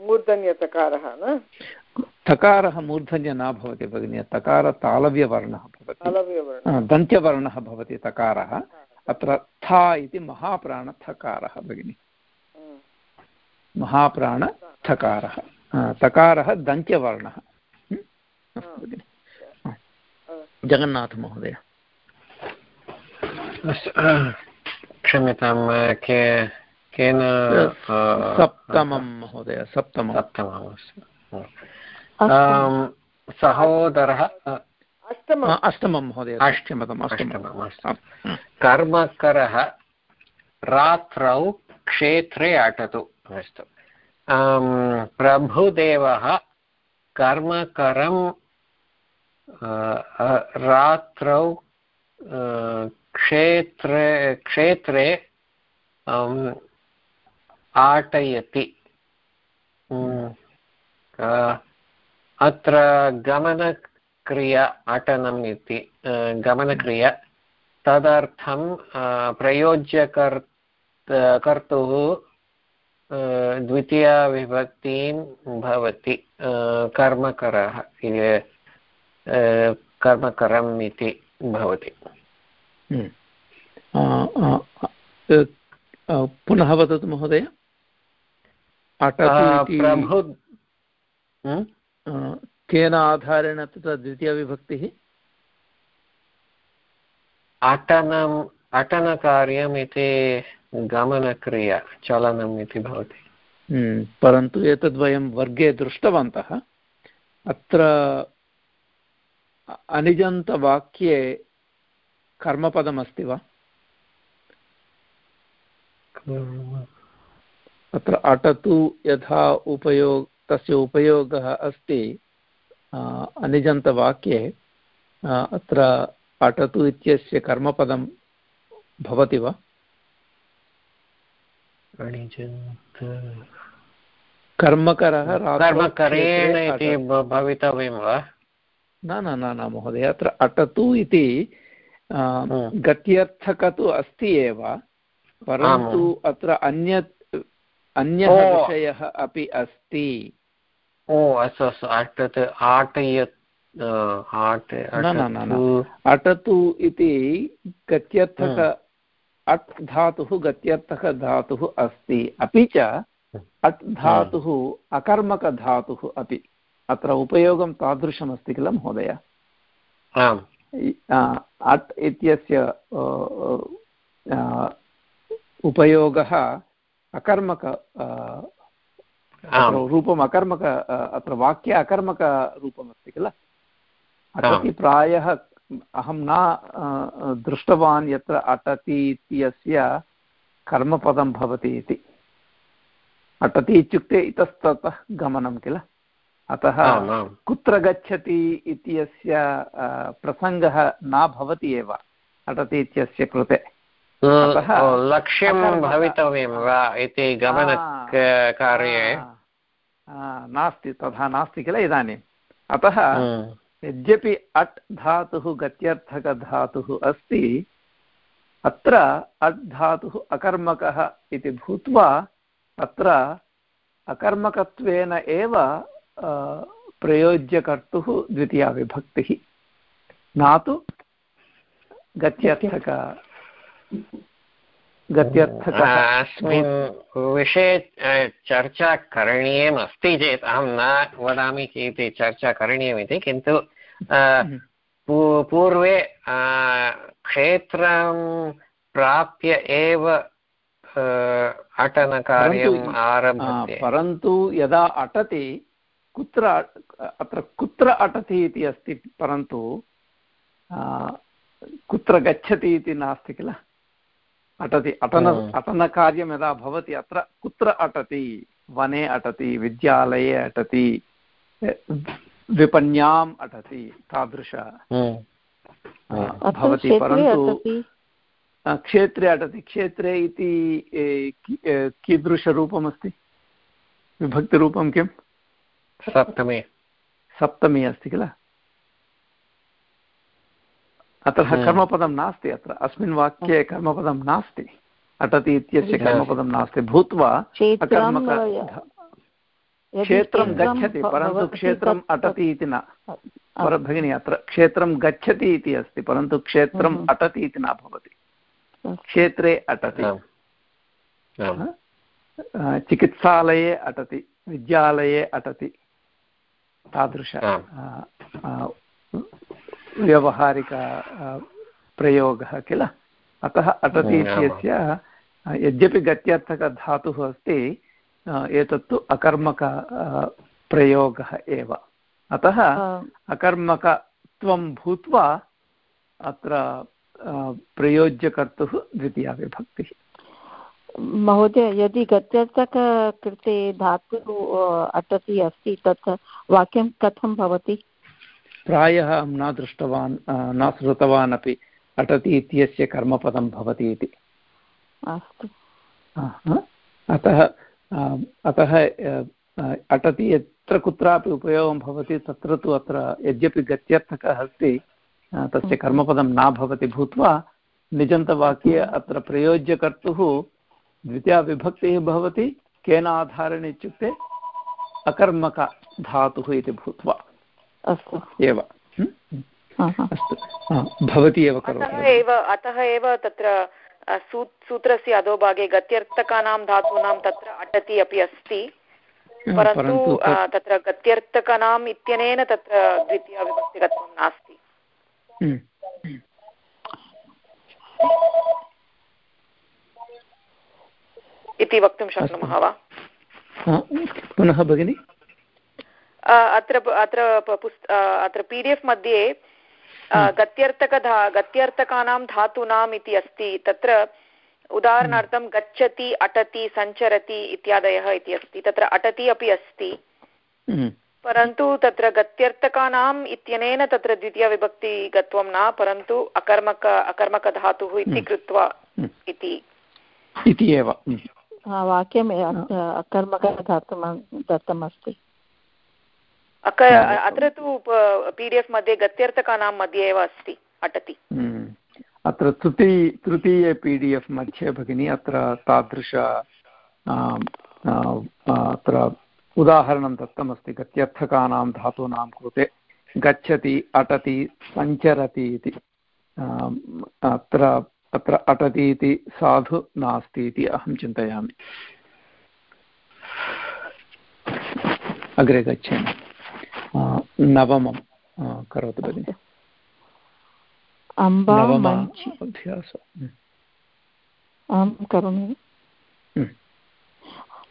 मूर्धन्यतकारः न? तकारः मूर्धन्य न भवति भगिनि तकार तालव्यवर्णः भवति। दन्त्यवर्णः भवति तकारः। अत्र था इति महाप्राणथकारः भगिनि। महाप्राणथकारः तकारः दन्त्यवर्णः। जगन्नाथमहोदय। क्षम्यतां के केन सप्तमं महोदय सप्तमं। सप्तमम् सहोदरः अष्टमं महोदय क्षम्यताम् अष्टमम्। कर्मकरः रात्रौ क्षेत्रे अटतु। अस्तु। प्रभुदेवः कर्मकरं रात्रौ क्षेत्रे क्षेत्रे आटयति। अत्र गमनक्रिया, अटनम् इति गमनक्रिया। तदर्थं प्रयोज्यकर् कर्तुः द्वितीयाविभक्तिं भवति कर्मकरः कर्मकरम् इति भवति। पुनः वदतु महोदय। प्रभु केन आधारेण तत्र द्वितीयविभक्तिः अटनम् अटनकार्यम् इति गमनक्रिया, चलनम् इति भवति। परन्तु एतद् वयं वर्गे दृष्टवन्तः। अत्र अनिजन्तवाक्ये कर्मपदमस्ति वा? अत्र अटतु यथा उपयोग, तस्य उपयोगः अस्ति अनिजन्तवाक्ये अत्र अटतु इत्यस्य कर्मपदं भवति वा? कर्मकरः कर्मकरेण इति भवितव्यं वा? न न न न महोदय अत्र अटतु इति गत्यर्थक तु अस्ति एव परन्तु अत्र अन्यत् अन्यः विषयः अपि अस्ति। ओ अस्तु अस्तु अटत् आटयत् न न न अटतु। इति गत्यर्थक अट् धातुः गत्यर्थकः धातुः अस्ति। अपि च अट् धातुः अकर्मकधातुः अपि। अत्र उपयोगं तादृशमस्ति किल महोदय? अट् इत्यस्य उपयोगः अकर्मक रूपम् अकर्मक अत्र वाक्ये अकर्मकरूपमस्ति किल? अटति प्रायः अहं न दृष्टवान् यत्र अटति इत्यस्य कर्मपदं भवति इति। अटति इत्युक्ते इतस्ततः गमनं किल? अतः कुत्र गच्छति इत्यस्य प्रसङ्गः न भवति एव अटति इत्यस्य कृते। लक्ष्यं भवितव्यं वा इति गमनकार्ये नास्ति तथा नास्ति किल इदानीम्। अतः यद्यपि अट् धातुः गत्यर्थकधातुः अस्ति, अत्र अट् धातुः अकर्मकः इति भूत्वा अत्र अकर्मकत्वेन एव प्रयोज्यकर्तुः द्वितीया विभक्तिः। न तु गत्यर्थक गत्यर्थक। अस्मिन् विषये चर्चा करणीयम् अस्ति चेत् अहं न वदामि इति चर्चा करणीयमिति, किन्तु पूर्वे क्षेत्रं प्राप्य एव अटनकार्यम् आरभ्यते परन्तु यदा अटति कुत्र अत्र कुत्र अटति इति अस्ति परन्तु कुत्र गच्छति इति नास्ति किल अटति अटन अटनकार्यं यदा भवति अत्र कुत्र अटति वने अटति विद्यालये अटति विपण्याम् अटति तादृश। भवति परन्तु क्षेत्रे अटति। क्षेत्रे इति कीदृशरूपमस्ति? विभक्तिरूपं किम्? सप्तमी। सप्तमी अस्ति किल? अतः कर्मपदं नास्ति अत्र। अस्मिन् वाक्ये कर्मपदं नास्ति। अटति इत्यस्य कर्मपदं नास्ति। भूत्वा क्षेत्रं गच्छति परन्तु क्षेत्रम् अटति इति न। भगिनि अत्र क्षेत्रं गच्छति इति अस्ति परन्तु क्षेत्रम् अटति इति न भवति। क्षेत्रे अटति। चिकित्सालये अटति विद्यालये अटति। तादृश व्यवहारिक प्रयोगः किल? अतः अटति इत्यस्य यद्यपि गत्यर्थकधातुः अस्ति एतत्तु अकर्मक प्रयोगः एव। अतः अकर्मकत्वं भूत्वा अत्र प्रयोज्यकर्तुः द्वितीया विभक्तिः। महोदय यदि गत्यर्थक कृते धातुः अटति अस्ति तत् वाक्यं कथं भवति? प्रायः अहं न दृष्टवान् न श्रुतवान् अपि अटति इत्यस्य कर्मपदं भवति इति। अस्तु। अतः अतः अटति यत्र कुत्रापि उपयोगं भवति तत्र तु अत्र यद्यपि गत्यर्थकः अस्ति तस्य कर्मपदं न भवति भूत्वा निजन्तवाक्ये अत्र प्रयोज्यकर्तुः द्वितीया विभक्तिः भवति केन आधारेण इत्युक्ते अकर्मकधातुः इति भूत्वा। अस्तु। एव। अस्तु। भवती एव करोतु। एव अतः एव तत्र सूत्रस्य अधोभागे गत्यर्थकानां धातूनां तत्र अटति अपि अस्ति। परन्तु तत्र गत्यर्थकानाम् इत्यनेन तत्र द्वितीयविभक्तिगत्वं नास्ति। इति वक्तुं शक्नुमः वा? पुनः भगिनि? अत्र अत्र अत्र पी डि एफ् मध्ये गत्यर्थकधा गत्यर्थकानां धातूनाम् इति अस्ति. तत्र उदाहरणार्थं गच्छति अटति सञ्चरति इत्यादयः इति अस्ति. तत्र अटति अपि अस्ति. परन्तु तत्र गत्यर्थकानाम् इत्यनेन तत्र द्वितीयविभक्तिगत्वं न परन्तु अकर्मक अकर्मकधातुः इति कृत्वा इति. इति एव. वाक्यम् अकर्मकधातुं दत्तमस्ति. अत्र तु पी डि एफ् मध्ये गत्यर्थकानां मध्ये एव अस्ति अटति. अत्र तृती तृतीये पी डि एफ् मध्ये भगिनी अत्र तादृश अत्र उदाहरणं दत्तमस्ति गत्यर्थकानां धातूनां कृते गच्छति अटति सञ्चरति इति. अत्र अत्र अटति इति साधु नास्ति इति अहं चिन्तयामि. अग्रे गच्छामि. नवमं करोतु भगिनि अभ्यासः अहं करोमि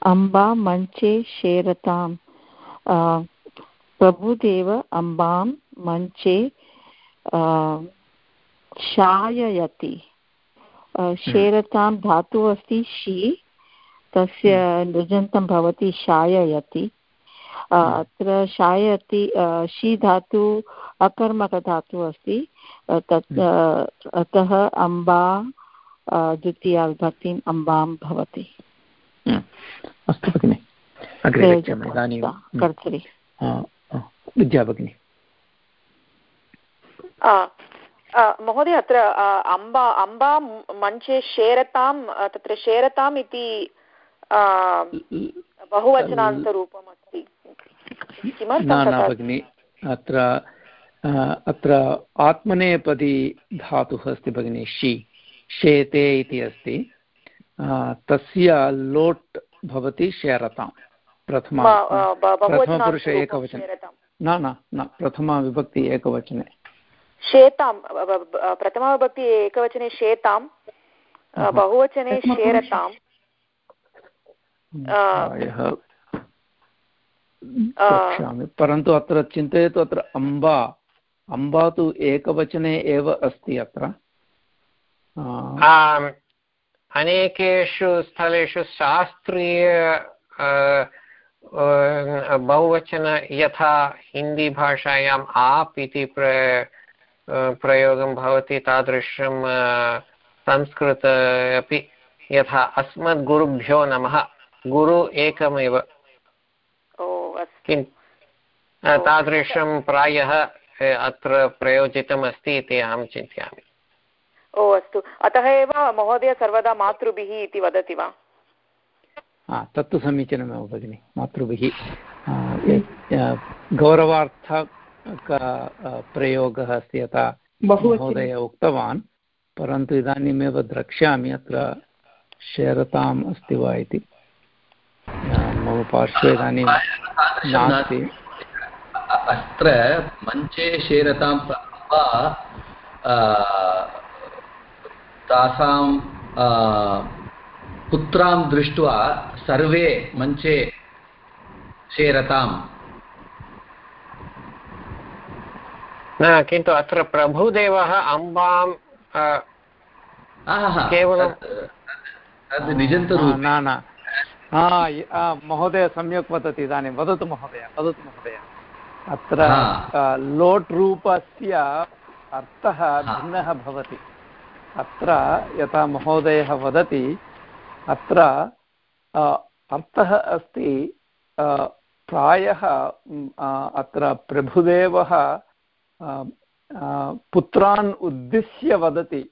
अम्बा मञ्चे शेरतां प्रभुदेव अम्बां मञ्चे शाययति शेरतां धातुः अस्ति शी तस्य नृजन्तं भवति शाययति अत्र शायति शी धातु अकर्मकधातुः अस्ति। तत् अतः अम्बा द्वितीया विभक्तिम् अम्बां भवति। अस्तु भगिनि। अग्रे कर्तरि। विद्या भगिनि। महोदय अत्र अम्बा अम्बा मञ्चे शेरतां तत्र शेरताम् इति बहुवचनान्तरूपम् अस्ति न न भगिनि अत्र अत्र आत्मनेपदी धातुः अस्ति भगिनि शि शेते इति अस्ति। तस्य लोट् भवति शेरतां प्रथमा प्रथमपुरुष एकवचने। न न न प्रथमा विभक्ति एकवचने। शेतां प्रथमाविभक्ति एकवचने शेतां बहुवचने शेरतां। वक्ष्यामि परन्तु अत्र चिन्तयतु अत्र अम्बा। अम्बा तु एकवचने एव अस्ति अत्र। अनेकेषु स्थलेषु शास्त्रीय बहुवचन यथा हिन्दीभाषायाम् आप् इति प्र प्रयोगं भवति तादृशं संस्कृत अपि यथा अस्मद्गुरुभ्यो नमः। गुरु एकमेव। किं तादृशं प्रायः अत्र प्रयोजितमस्ति इति अहं चिन्तयामि। ओ अस्तु। अतः एव महोदय सर्वदा मातृभिः इति वदति वा? तत्तु समीचीनमेव भगिनि मातृभिः। गौरवार्थक प्रयोगः अस्ति यथा महोदय उक्तवान् परन्तु इदानीमेव द्रक्ष्यामि अत्र शेरताम् अस्ति वा इति। मम पार्श्वे इदानीं नास्ति। अत्र मञ्चे शेरतां अम्बा तासां पुत्रां दृष्ट्वा सर्वे मञ्चे शेरताम् न किन्तु अत्र प्रभुदेवः अम्बां केवलं निजन्तरूपं। न न महोदय सम्यक् वदति इदानीं। वदतु महोदय वदतु महोदय। अत्र लोट् रूपस्य अर्थः भिन्नः भवति। अत्र यथा महोदयः वदति अत्र अर्थः अस्ति प्रायः अत्र प्रभुदेवः पुत्रान् उद्दिश्य वदति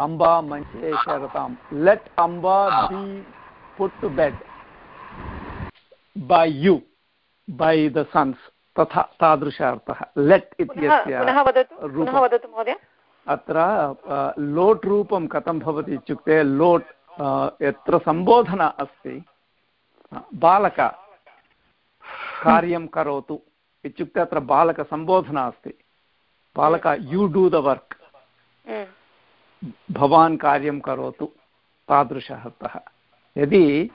Amba मञ्चेशरतां let Amba be put to bed by you by the sons तथा तादृश अर्थः लेट् इत्यस्य अत्र लोट् रूपं कथं भवति इत्युक्ते लोट् यत्र सम्बोधना अस्ति बालक कार्यं करोतु इत्युक्ते अत्र बालकसम्बोधना अस्ति। बालक यु डू द वर्क् भवान् कार्यं करोतु तादृशः अर्थः यदि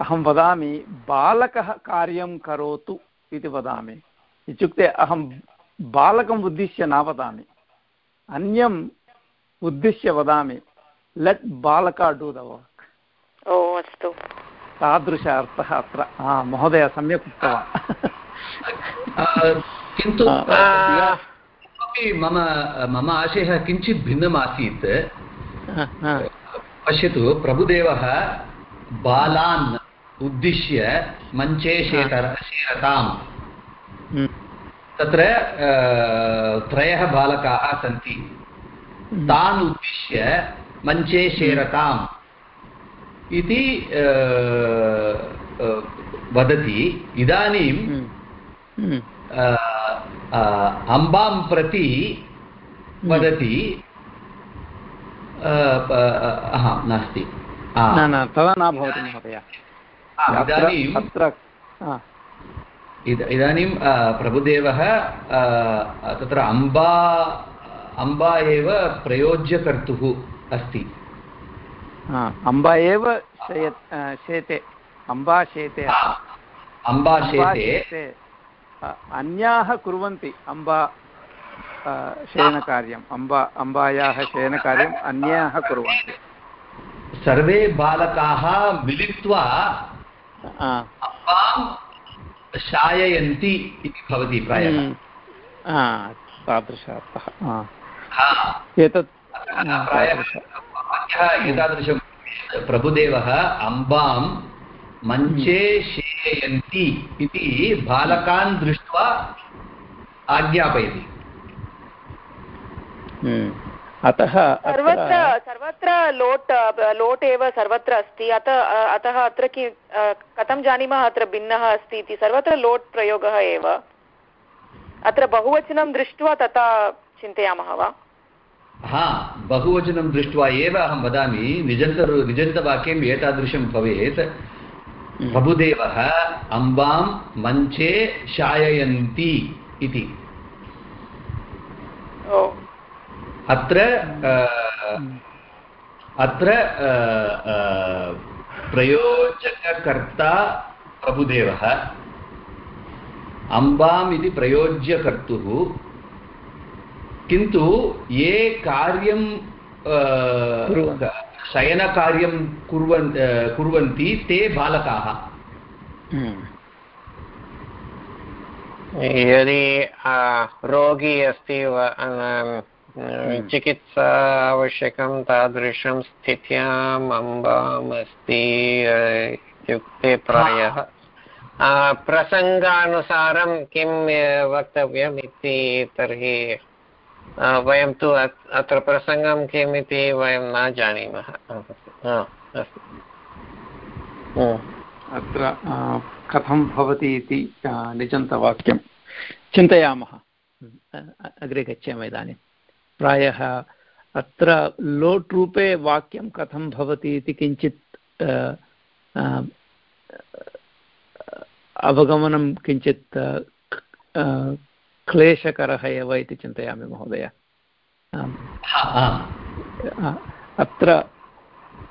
अहं वदामि बालकः कार्यं करोतु इति वदामि इत्युक्ते अहं बालकम् उद्दिश्य न वदामि अन्यम् उद्दिश्य वदामि लेट् बालका डू द वर्क् ओ अस्तु। तादृश अर्थः अत्र। महोदय सम्यक् उक्तवान्। किन्तु मम मम आशयः किञ्चित् भिन्नमासीत्। पश्यतु प्रभुदेवः बालान् उद्दिश्य मञ्चे शेतर शेरताम् हम्म। तत्र त्रयः बालकाः सन्ति। हम्म। तान् उद्दिश्य मञ्चे शेरताम् इति वदति। इदानीं हम्म। अम्बां प्रति वदति। नास्ति। न न तदा न भवति महोदय। इदानीम् अत्र इदानीं प्रभुदेवः तत्र अम्बा अम्बा एव प्रयोज्यकर्तुः अस्ति। अम्बा एव शेते अम्बा शेते अम्बा शेते। अन्याः कुर्वन्ति अम्बा शयनकार्यम् अम्बा अम्बायाः शयनकार्यम् अन्याः कुर्वन्ति। सर्वे बालकाः मिलित्वा अम्बां शाययन्ति इति भवति प्रायः। हम्म। तादृश अर्थः एतत् एतादृशं प्रभुदेवः अम्बां मञ्चे शेययन्ति इति बालकान् दृष्ट्वा आज्ञापयति। हम्म। अतः सर्वत्र सर्वत्र लोट् लोट् एव सर्वत्र अस्ति। अतः अतः अत्र कि कथं जानीमः? अत्र भिन्नः अस्ति इति। सर्वत्र लोट् प्रयोगः एव। अत्र बहुवचनं दृष्ट्वा तथा चिन्तयामः वा? हा बहुवचनं दृष्ट्वा एव अहं वदामि। निजन्त निजन्तवाक्यम् एतादृशं भवेत्। प्रभुदेवः अम्बां मञ्चे शाययन्ति इति। अत्र अत्र प्रयोजककर्ता प्रभुदेवः अम्बाम् इति प्रयोज्यकर्तुः किन्तु ये कार्यं शयनकार्यं कुर्वन् कुर्वन्ति ते बालकाः हम्म। यदि रोगी अस्ति। चिकित्सा आवश्यकं तादृशं स्थित्याम् अम्बाम् अस्ति इत्युक्ते प्रायः। प्रसङ्गानुसारं किं वक्तव्यम् इति तर्हि वयं तु अत्र प्रसङ्गं किम् इति वयं न जानीमः। अत्र कथं भवति इति निजन्तवाक्यं चिन्तयामः। अग्रे गच्छामः इदानीम् प्रायः अत्र लोट् रूपे वाक्यं कथं भवति इति किञ्चित् अवगमनं किञ्चित् क्लेशकरः एव इति चिन्तयामि महोदय। अत्र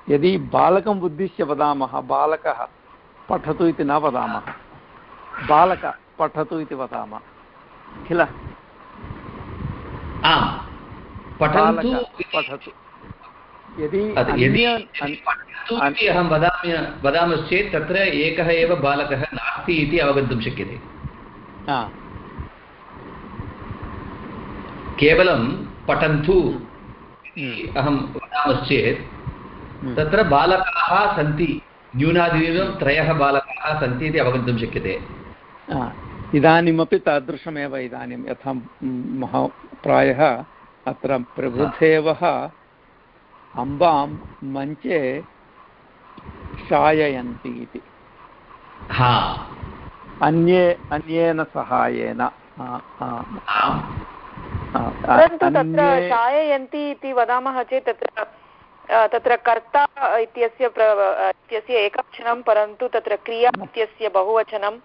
यदि बालकम् उद्दिश्य वदामः बालकः पठतु इति न वदामः बालक पठतु इति वदामः किल? पठन्तु पठतु। यदि अहं वदामि वदामश्चेत् तत्र एकः एव बालकः नास्ति इति अवगन्तुं शक्यते। केवलं पठन्तु हम्म। अहं वदामश्चेत् हम्म। तत्र बालकाः सन्ति। न्यूनातिन्यूनं त्रयः बालकाः सन्ति इति अवगन्तुं शक्यते। इदानीमपि तादृशमेव इदानीं यथा महा प्रायः अत्र प्रबुद्धेवः अम्बां मञ्चे शाययन्ति इति। अन्ये अन्येन सहायेन। परन्तु तत्र शाययन्ति इति वदामः चेत् तत्र तत्र कर्ता इत्यस्य इत्यस्य एकवचनं परन्तु तत्र क्रिया इत्यस्य बहुवचनं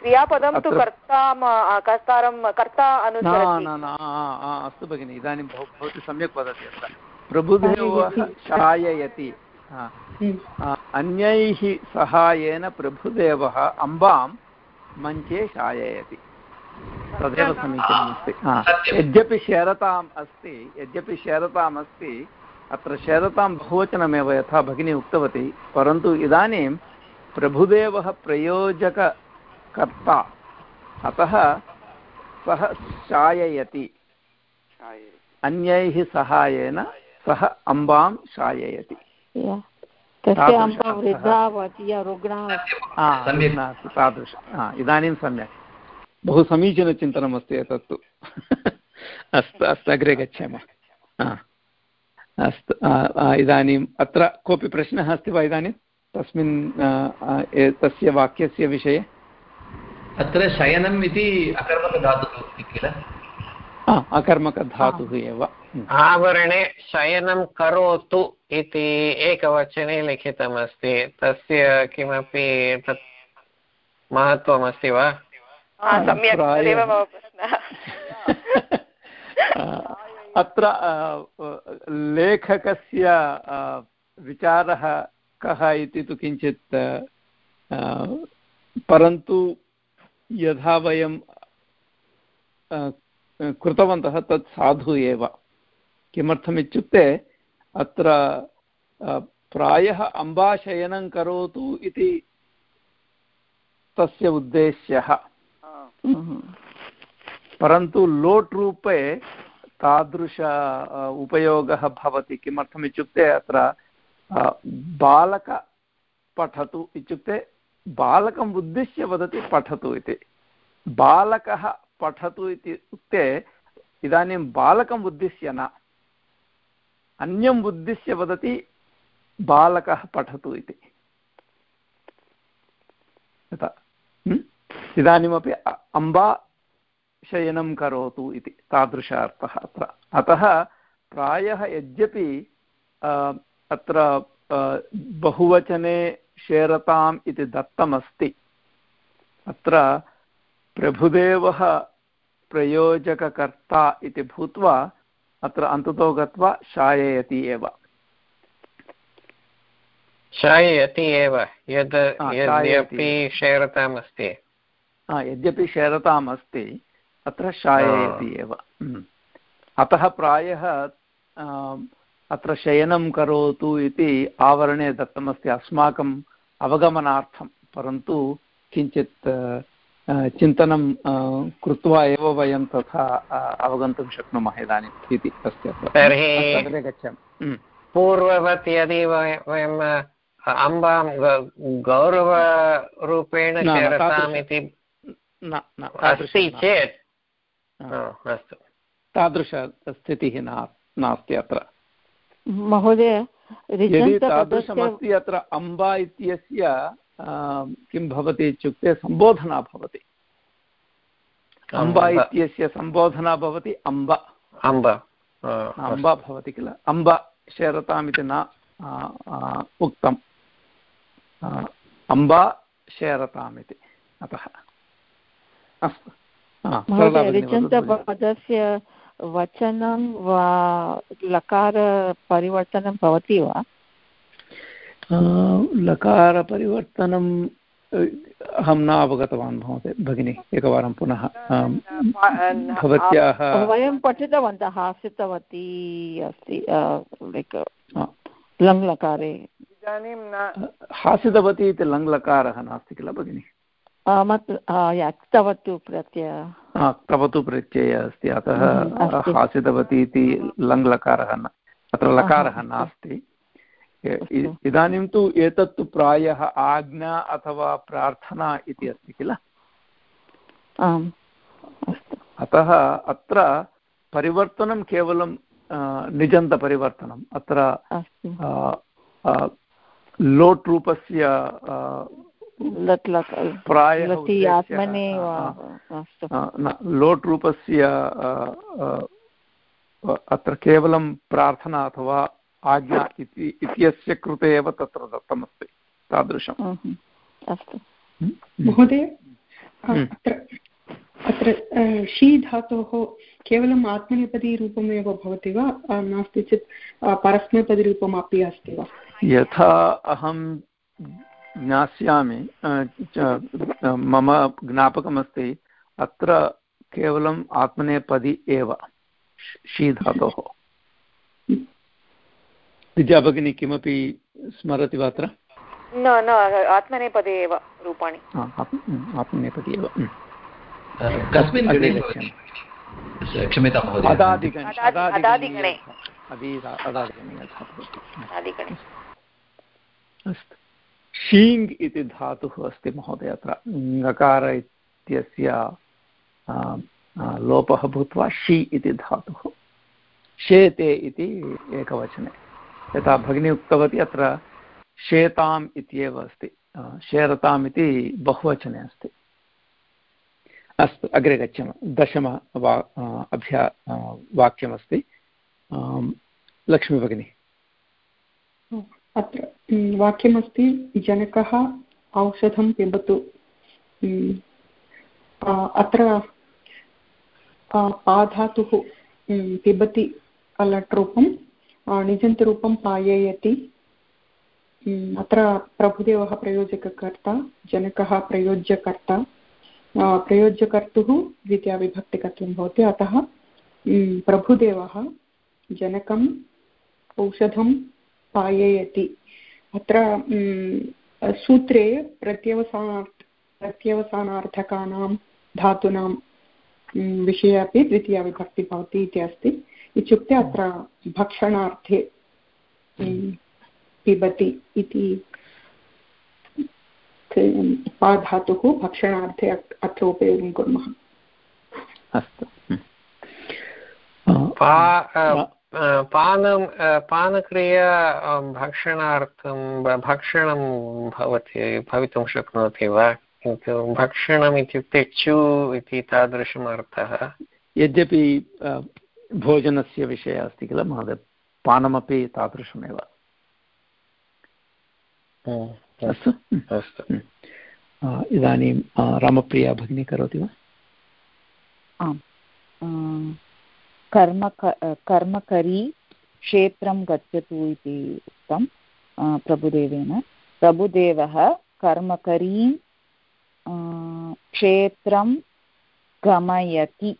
क्रियापदं तु कर्तां कर्तारं कर्ता अनुसरति। अस्तु भगिनि इदानीं भवती सम्यक् वदति अत्र। प्रबुदेवः शाययति अन्यैः सहायेन प्रभुदेवः अम्बां मञ्चे शाययति। तदेव समीचीनमस्ति। यद्यपि शेरताम् अस्ति यद्यपि शेरताम् अस्ति अत्र शेरतां बहुवचनमेव यथा भगिनी उक्तवती परन्तु इदानीं प्रभुदेवः प्रयोजककर्ता अतः सः शाययति। अन्यैः सहायेन सः अम्बां शाययति। तादृश। इदानीं सम्यक्। बहु समीचीनचिन्तनमस्ति एतत्तु। अस्तु अस्तु अग्रे गच्छामः। अस्तु इदानीम् अत्र कोऽपि प्रश्नः अस्ति वा इदानीं? तस्मिन् तस्य वाक्यस्य विषये? अत्र शयनम् इति अकर्मकधातुः अस्ति किल? अकर्मकधातुः एव। आवरणे शयनं करोतु इति एकवचने लिखितमस्ति। तस्य किमपि तत् महत्त्वमस्ति वा? अत्र लेखकस्य विचारः कः इति तु किञ्चित् परन्तु यथा वयं कृतवन्तः तत् साधु एव। किमर्थमित्युक्ते अत्र प्रायः अम्बाशयनं करोतु इति तस्य उद्देश्यः। परन्तु लोट् रूपे तादृश उपयोगः भवति। किमर्थम् इत्युक्ते अत्र बालक पठतु इत्युक्ते बालकम् उद्दिश्य वदति पठतु इति। बालकः पठतु इति उक्ते इदानीं बालकम् उद्दिश्य न। अन्यम् उद्दिश्य वदति बालकः पठतु इति। यथा इदानीमपि अम्बा शयनं करोतु इति तादृश अर्थः अत्र। अतः प्रायः यद्यपि अत्र बहुवचने शेरताम् इति दत्तमस्ति। अत्र प्रभुदेवः प्रयोजककर्ता इति भूत्वा अत्र अन्ततो गत्वा शाययति एव। शाययति एव। यद् यद्यपि शेरताम् अस्ति यद्यपि शेरताम् अस्ति अत्र शाययति एव। हम्म। अतः प्रायः अत्र शयनं करोतु इति आवरणे दत्तमस्ति अस्माकम् अवगमनार्थं। परन्तु किञ्चित् चिन्तनं कृत्वा एव वयं तथा अवगन्तुं शक्नुमः इदानीम् इति तस्य तर्हि गच्छामि। हम्म। पूर्ववत् यदि वयं अम्बां गौरवरूपेण इति अस्ति चेत् अस्तु। तादृशस्थितिः नास्ति अत्र। महोदय यदि तादृशमस्ति अत्र अम्बा इत्यस्य किं भवति इत्युक्ते सम्बोधना भवति। अम्बा इत्यस्य सम्बोधना भवति अम्ब। अम्ब अम्बा भवति किल? अम्ब शेरताम् इति न उक्तम्। अम्बा शेरताम् इति अतः। अस्तु। वचनं वा लकारपरिवर्तनं भवति वा? लकारपरिवर्तनं अहं न अवगतवान् महोदय भगिनी एकवारं पुनः भवत्याः वयं पठितवन्तः हासितवती अस्ति लैक् लङ्लकारे। इदानीं न। हासितवती इति लङ्लकारः नास्ति किल भगिनि? तवतु प्रत्यय। तवतु प्रत्ययः अस्ति। अतः हासितवती इति लङ्लकारः न अत्र लकारः नास्ति। इदानीं तु एतत्तु प्रायः आज्ञा अथवा प्रार्थना इति अस्ति किल? अतः अत्र परिवर्तनं केवलं निजन्तपरिवर्तनम्। अत्र लोट् रूपस्य लोट् रूपस्य अत्र केवलं प्रार्थना अथवा आज्ञा इति इत्यस्य कृते एव तत्र दत्तमस्ति तादृशम्। अस्तु। महोदय अत्र अत्र शी धातोः केवलम् आत्मनेपदीरूपमेव भवति वा? नास्ति चेत् परस्मैपदीरूपम् अपि अस्ति वा? यथा अहं ज्ञास्यामि। मम ज्ञापकमस्ति अत्र केवलम् आत्मनेपदी एव शी धातोः। विद्या भगिनी किमपि स्मरति वा अत्र? न न आत्मनेपदे एव रूपाणि। आत्मनेपदे एव कस्मिन् क्षम्यतां महोदय। अस्तु। शीङ् इति धातुः अस्ति महोदय अत्र। ङकार इत्यस्य लोपः भूत्वा षि इति धातुः। शेते इति एकवचने। यथा भगिनी उक्तवती अत्र शेताम् इत्येव अस्ति। शेरताम् इति बहुवचने अस्ति। अस्तु, अग्रे गच्छामः। दशम वा अभ्या वाक्यमस्ति। लक्ष्मीभगिनी। अत्र वाक्यमस्ति, जनकः औषधं पिबतु। अत्र पाधातुः पिबति लट्रूपं निजन्तरूपं पाययति। अत्र प्रभुदेवः प्रयोजककर्ता, जनकः प्रयोज्यकर्ता। प्रयोज्यकर्तुः द्वितीयाविभक्तिकत्वं भवति। अतः प्रभुदेवः जनकम् औषधं पाययति। अत्र सूत्रे प्रत्यवसाना प्रत्यवसानार्थकानां धातूनां विषये अपि द्वितीयाविभक्ति भवति इति अस्ति। इत्युक्ते अत्र भक्षणार्थे पिबति इति पाधातुः भक्षणार्थे अत्र उपयोगं कुर्मः। अस्तु। पानं पानक्रिया भक्षणार्थं भक्षणं भवति भवितुं शक्नोति वा किन्तु भक्षणम् इत्युक्ते चु इति तादृशम् अर्थः यद्यपि भोजनस्य विषयः अस्ति किल महोदय पानमपि तादृशमेव अस्तु अस्तु इदानीं रामप्रिया भगिनी करोति वा आम् कर्म कर्मकरी क्षेत्रं गच्छतु इति उक्तं प्रभुदेवेन। प्रभुदेवः कर्मकरीं क्षेत्रं गमयति।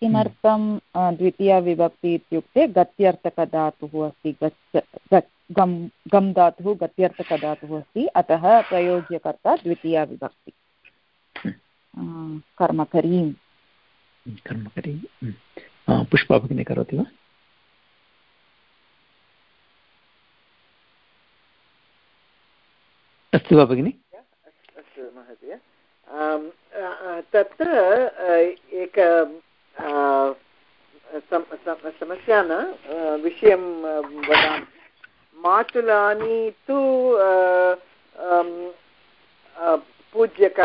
किमर्थं द्वितीयाविभक्ति इत्युक्ते गत्यर्थकधातुः अस्ति, गच्छ गम् गम् धातुः गत्यर्थकधातुः अस्ति, अतः प्रयोज्यकर्ता द्वितीयाविभक्ति। कर्मकरीं। कर्मकरीं पुष्पा भगिनी करोति वा? अस्ति वा भगिनि? अस्तु महोदय। तत्र एक समस्या न विषयं वदामि। मातुलानि तु पूज्यक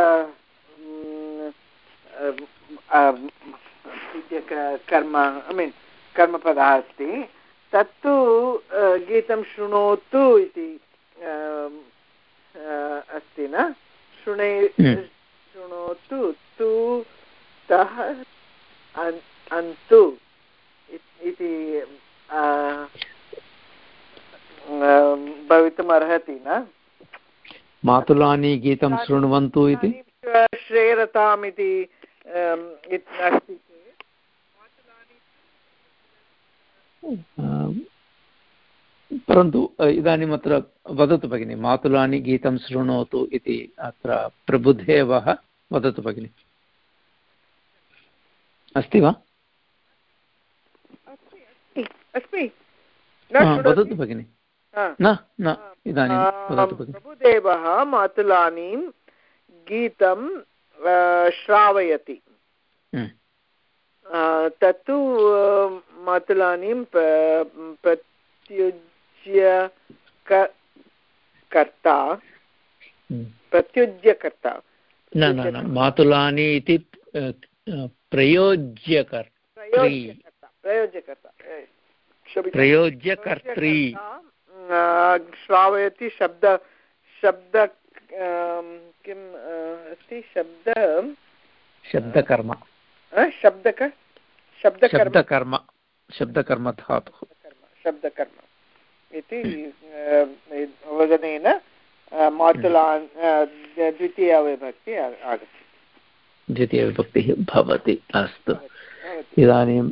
पूज्यकर्म ऐ मीन् कर्मपदः अस्ति। तत्तु गीतं शृणोतु इति अस्ति न? शृणे शृणोतु तु तः अन्तु इति भवितुम् अर्हति न? मातुलानि गीतं शृण्वन्तु इति? श्रेयरताम् इति अस्ति परन्तु इदानीम् अत्र वदतु भगिनि मातुलानि गीतं शृणोतु इति अत्र प्रबुद्धेवः वदतु भगिनि। अस्ति वा? अस्मि वदतु भगिनि। न न इदानीं प्रभुदेवः मातुलानीं गीतं श्रावयति। हम्म। तत्तु मातुलानीं प्रत्युज्य कर्ता। हम्म। प्रत्युज्यकर्ता। न न न मातुलानि इति प्रयोज्यकर्त्री। प्रयोज्यकर्त्री श्रावयति शब्द शब्द किम् अस्ति? शब्द शब्दकर्म। शब्दक शब्दकर्म। शब्दकर्म। धातुः। शब्दकर्म इति वदनेन मातुलान् द्वितीयविभक्ति आगच्छति। द्वितीयविभक्तिः भवति अस्तु। इदानीं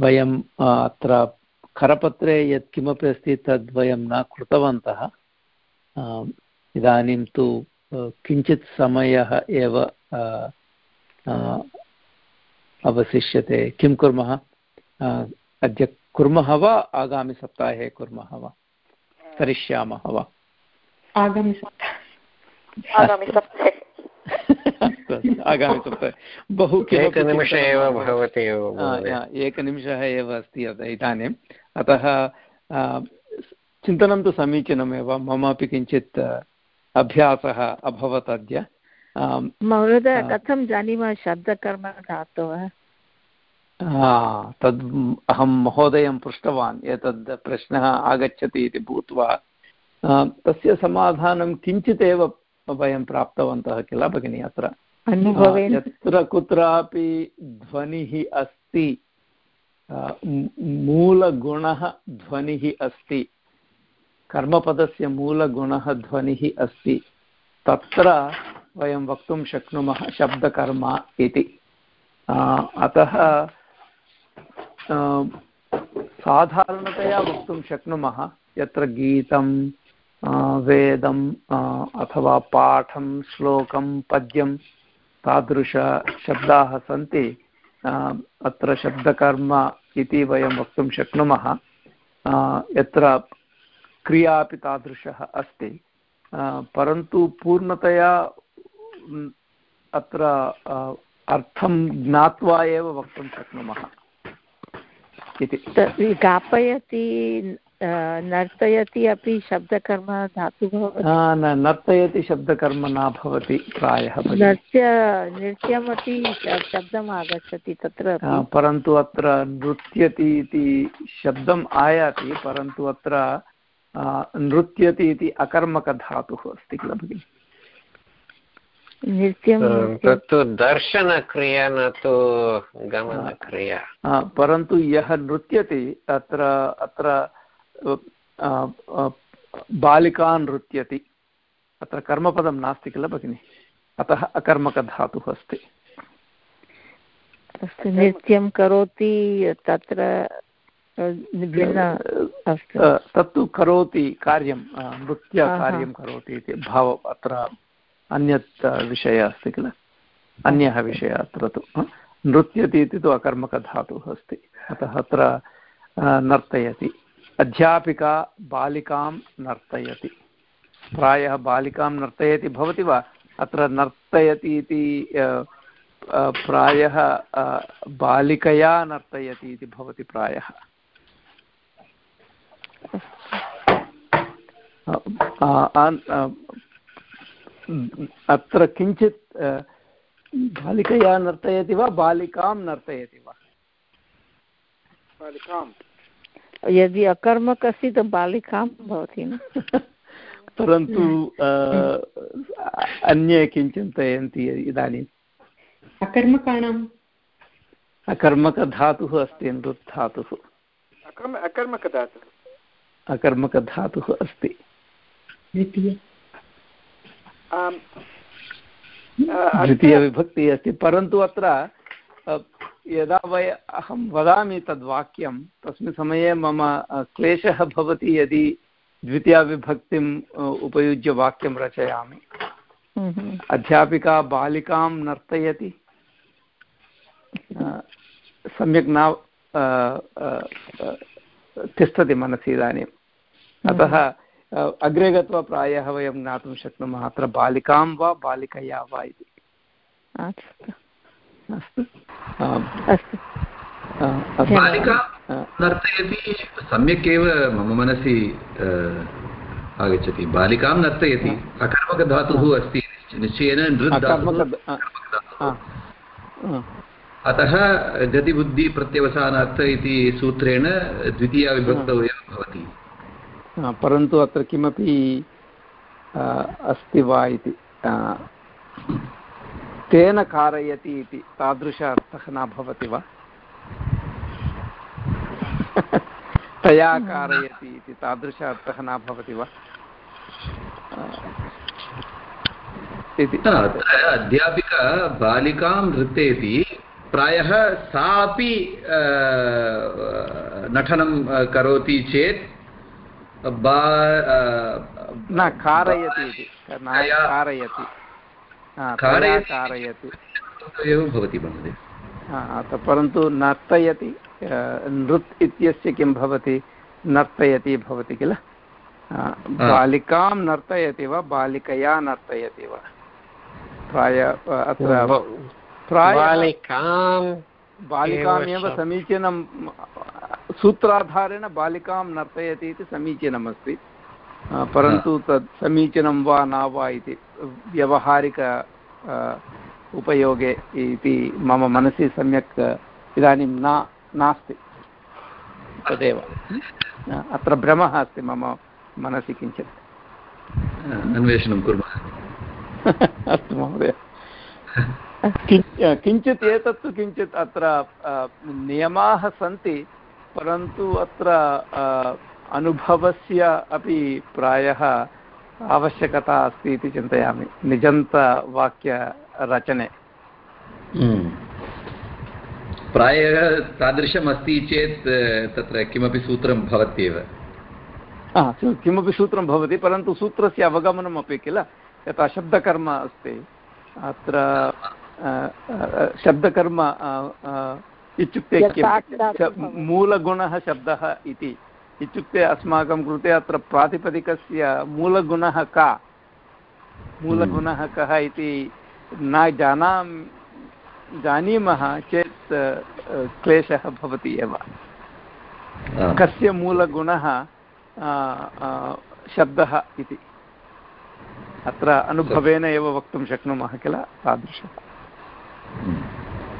वयम् अत्र करपत्रे यत्किमपि अस्ति तद् वयं न कृतवन्तः। इदानीं तु किञ्चित् समयः एव अवशिष्यते। किं कुर्मः? अद्य कुर्मः वा? आगामिसप्ताहे कुर्मः वा? करिष्यामः वा? आगामिसप्ताहे आगामिसप्ताहे बहु एकनिमिष एव भवति एकनिमिषः एव अस्ति इदानीम्। अतः चिन्तनं तु समीचीनमेव। ममापि किञ्चित् अभ्यासः अभवत् अद्य। महोदय कथं जानीमः शब्दकर्म धातवः तद् अहं महोदयं पृष्टवान् एतद् प्रश्नः आगच्छति इति भूत्वा। तस्य समाधानं किञ्चित् एव वयं प्राप्तवन्तः किल भगिनि अत्र? यत्र कुत्रापि ध्वनिः अस्ति मूलगुणः ध्वनिः अस्ति कर्मपदस्य मूलगुणः ध्वनिः अस्ति। तत्र वयं वक्तुं शक्नुमः शब्दकर्म इति। अतः साधारणतया वक्तुं शक्नुमः यत्र गीतं वेदम् अथवा पाठं, श्लोकं, पद्यं तादृशशब्दाः सन्ति। अत्र शब्दकर्म इति वयं वक्तुं शक्नुमः। यत्र क्रिया अपि तादृशः अस्ति परन्तु पूर्णतया अत्र अर्थं ज्ञात्वा एव वक्तुं शक्नुमः इति। गापयति नर्तयति अपि शब्दकर्म धातुः न नर्तयति शब्दकर्म न भवति प्रायः नृत्य नृत्यमपि शब्दम् आगच्छति तत्र परन्तु अत्र नृत्यति इति शब्दम् आयाति परन्तु अत्र नृत्यति इति अकर्मकधातुः अस्ति किल भगिनि? तत्तु दर्शनक्रिया न तु गमनक्रिया। परन्तु यः नृत्यति अत्र अत्र बालिका नृत्यति अत्र कर्मपदं नास्ति किल भगिनि? अतः अकर्मकधातुः अस्ति। अस्तु नृत्यं करोति तत्र तत्तु करोति कार्यं नृत्यकार्यं करोति इति। भाव अत्र अन्यत् विषयः अस्ति किल? अन्यः विषयः अत्र तु नृत्यति इति तु अकर्मकधातुः अस्ति। अतः अत्र नर्तयति। अध्यापिका बालिकां नर्तयति। प्रायः बालिकां नर्तयति भवति वा? अत्र नर्तयति इति प्रायः बालिकया नर्तयति इति भवति प्रायः। अत्र किञ्चित् बालिकया नर्तयति वा बालिकां नर्तयति वा? बालिकां। यदि अकर्मक अस्ति तो बालिकां भवति न? परन्तु अन्ये किं चिन्तयन्ति इदानीम् अकर्मकाणाम् अकर्मकधातुः अस्ति नृत् धातुः अकर्मकधातुः। अकर्मकधातुः अस्ति। द्वितीयविभक्तिः अस्ति परन्तु अत्र यदा वय अहं वदामि तद्वाक्यं तस्मिन् समये मम क्लेशः भवति यदि द्वितीयाविभक्तिम् उपयुज्य वाक्यं रचयामि। हम्म। अध्यापिका बालिकां नर्तयति। सम्यक् न तिष्ठति मनसि इदानीम्। अतः अग्रे गत्वा प्रायः वयं ज्ञातुं शक्नुमः। अत्र बालिकां वा बालिकया वा इति। अस्तु। अस्तु। बालिका नर्तयति सम्यक् एव मम मनसि आगच्छति। बालिकां नर्तयति। अकर्मकधातुः अस्ति। निश्चयेन अतः गतिबुद्धिप्रत्यवसानार्थ इति सूत्रेण द्वितीया विभक्तौ एव भवति। परन्तु अत्र किमपि अस्ति वा इति तेन कारयति इति तादृश अर्थः न भवति वा? तया कारयति इति तादृश अर्थः न भवति वा? अध्यापिका बालिकां नृत्यति प्रायः सापि नटनं करोति चेत् न कारयति इति। कारयति। कारयति। एव भवति महोदय। परन्तु नर्तयति नृत् इत्यस्य किं भवति? नर्तयति भवति किल? बालिकां नर्तयति वा बालिकया नर्तयति वा? प्राय अत्र प्राय बालिकां बालिकामेव समीचीनं सूत्राधारेण बालिकां नर्तयति इति समीचीनमस्ति। परन्तु तत् समीचीनं वा न वा इति व्यवहारिक उपयोगे इति मम मनसि सम्यक् इदानीं न नास्ति। तदेव। अत्र भ्रमः अस्ति मम मनसि किञ्चित्। अन्वेषणं कुर्मः। अस्तु महोदय। किञ्चित् एतत्तु किञ्चित् अत्र नियमाः सन्ति परन्तु अत्र अनुभवस्य अपि प्रायः आवश्यकता अस्ति इति चिन्तयामि निजन्तवाक्यरचने। हम्म। प्रायः तादृशमस्ति चेत् तत्र किमपि सूत्रं भवत्येव। किमपि सूत्रं भवति परन्तु सूत्रस्य अवगमनमपि किल? यथा शब्दकर्म अस्ति अत्र शब्दकर्म इत्युक्ते मूलगुणः शब्दः इति। इत्युक्ते अस्माकं कृते अत्र प्रातिपदिकस्य मूलगुणः का? मूलगुणः कः इति न जानां जानीमः चेत् क्लेशः भवति एव। कस्य मूलगुणः शब्दः इति? अत्र अनुभवेन एव वक्तुं शक्नुमः किल? तादृशः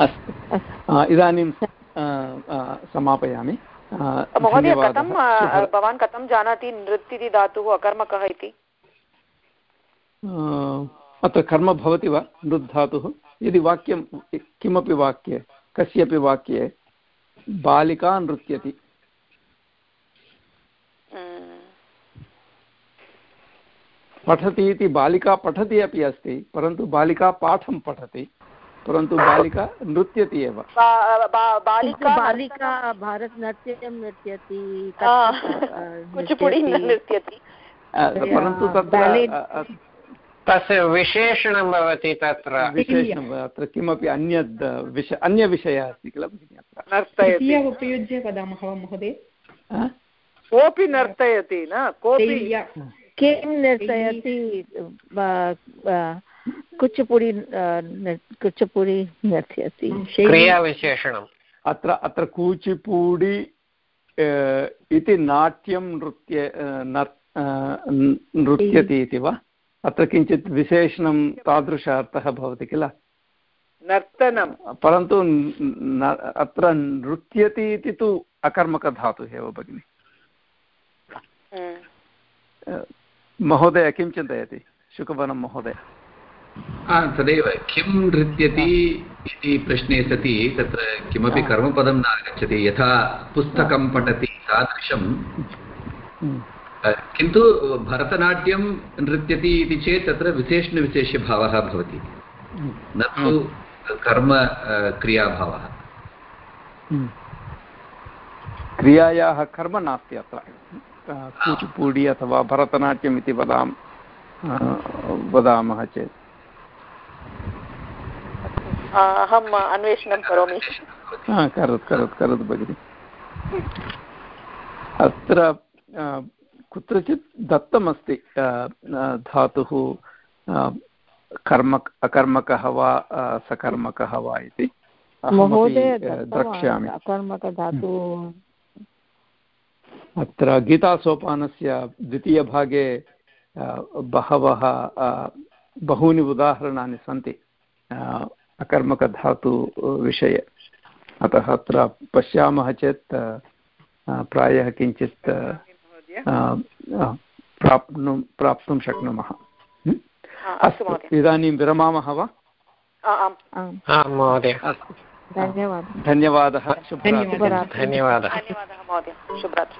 अस्तु। इदानीं समापयामि। महोदय कथं भवान् कथं जानाति? नृत् इति धातुः अकर्मकः इति? अत्र कर्म भवति वा नृत् धातुः यदि वाक्यं किमपि वाक्ये कस्यपि वाक्ये बालिका नृत्यति। पठति इति बालिका पठति अपि अस्ति परन्तु बालिका पाठं पठति। परन्तु बालिका नृत्यति एव। बालिका भारतनाट्यं नृत्यति परन्तु तत्र तस्य विशेषणं भवति तत्र। विशेषणम् अत्र किमपि अन्यद् विष अन्यविषयः अस्ति किल भगिनि अत्र? उपयुज्य वदामः वा महोदय? कोऽपि नर्तयति न? कोऽपि किं नर्तयति? कुच्चुपुडि कुच्चुपुडि नर्तयति क्रियाविशेषणम्। अत्र अत्र कूचिपूडि इति नाट्यं नृत्य नृत्यति इति वा? अत्र किञ्चित् विशेषणं तादृश अर्थः भवति किल? नर्तनं। परन्तु अत्र नृत्यति इति तु अकर्मकधातुः एव भगिनि। महोदय किं चिन्तयति? शुकवनं महोदय। तदेव किं नृत्यति इति प्रश्ने सति तत्र किमपि कर्मपदं न आगच्छति यथा पुस्तकं पठति तादृशं। किन्तु भरतनाट्यं नृत्यति इति चेत् तत्र विशेषणविशेष्यभावः भवति। न तु कर्म क्रियाभावः। क्रियायाः कर्म नास्ति अत्र। कूचिपूडि अथवा भरतनाट्यम् इति वदाम वदामः चेत्। अहम् अन्वेषणं करोमि करोतु करोतु करोतु भगिनि अत्र कुत्रचित् दत्तमस्ति धातुः कर्म अकर्मकः वा सकर्मकः वा इति महोदय द्रक्ष्यामि अकर्मकधातु अत्र गीतासोपानस्य द्वितीयभागे बहवः बहूनि उदाहरणानि सन्ति अकर्मकधातु विषये। अतः अत्र पश्यामः चेत् प्रायः किञ्चित् प्राप्नु प्राप्तुं शक्नुमः। अस्तु इदानीं विरमामः वा? महोदय। धन्यवादः। धन्यवादः। धन्यवादः। धन्यवादः महोदय। शुभरात्रि।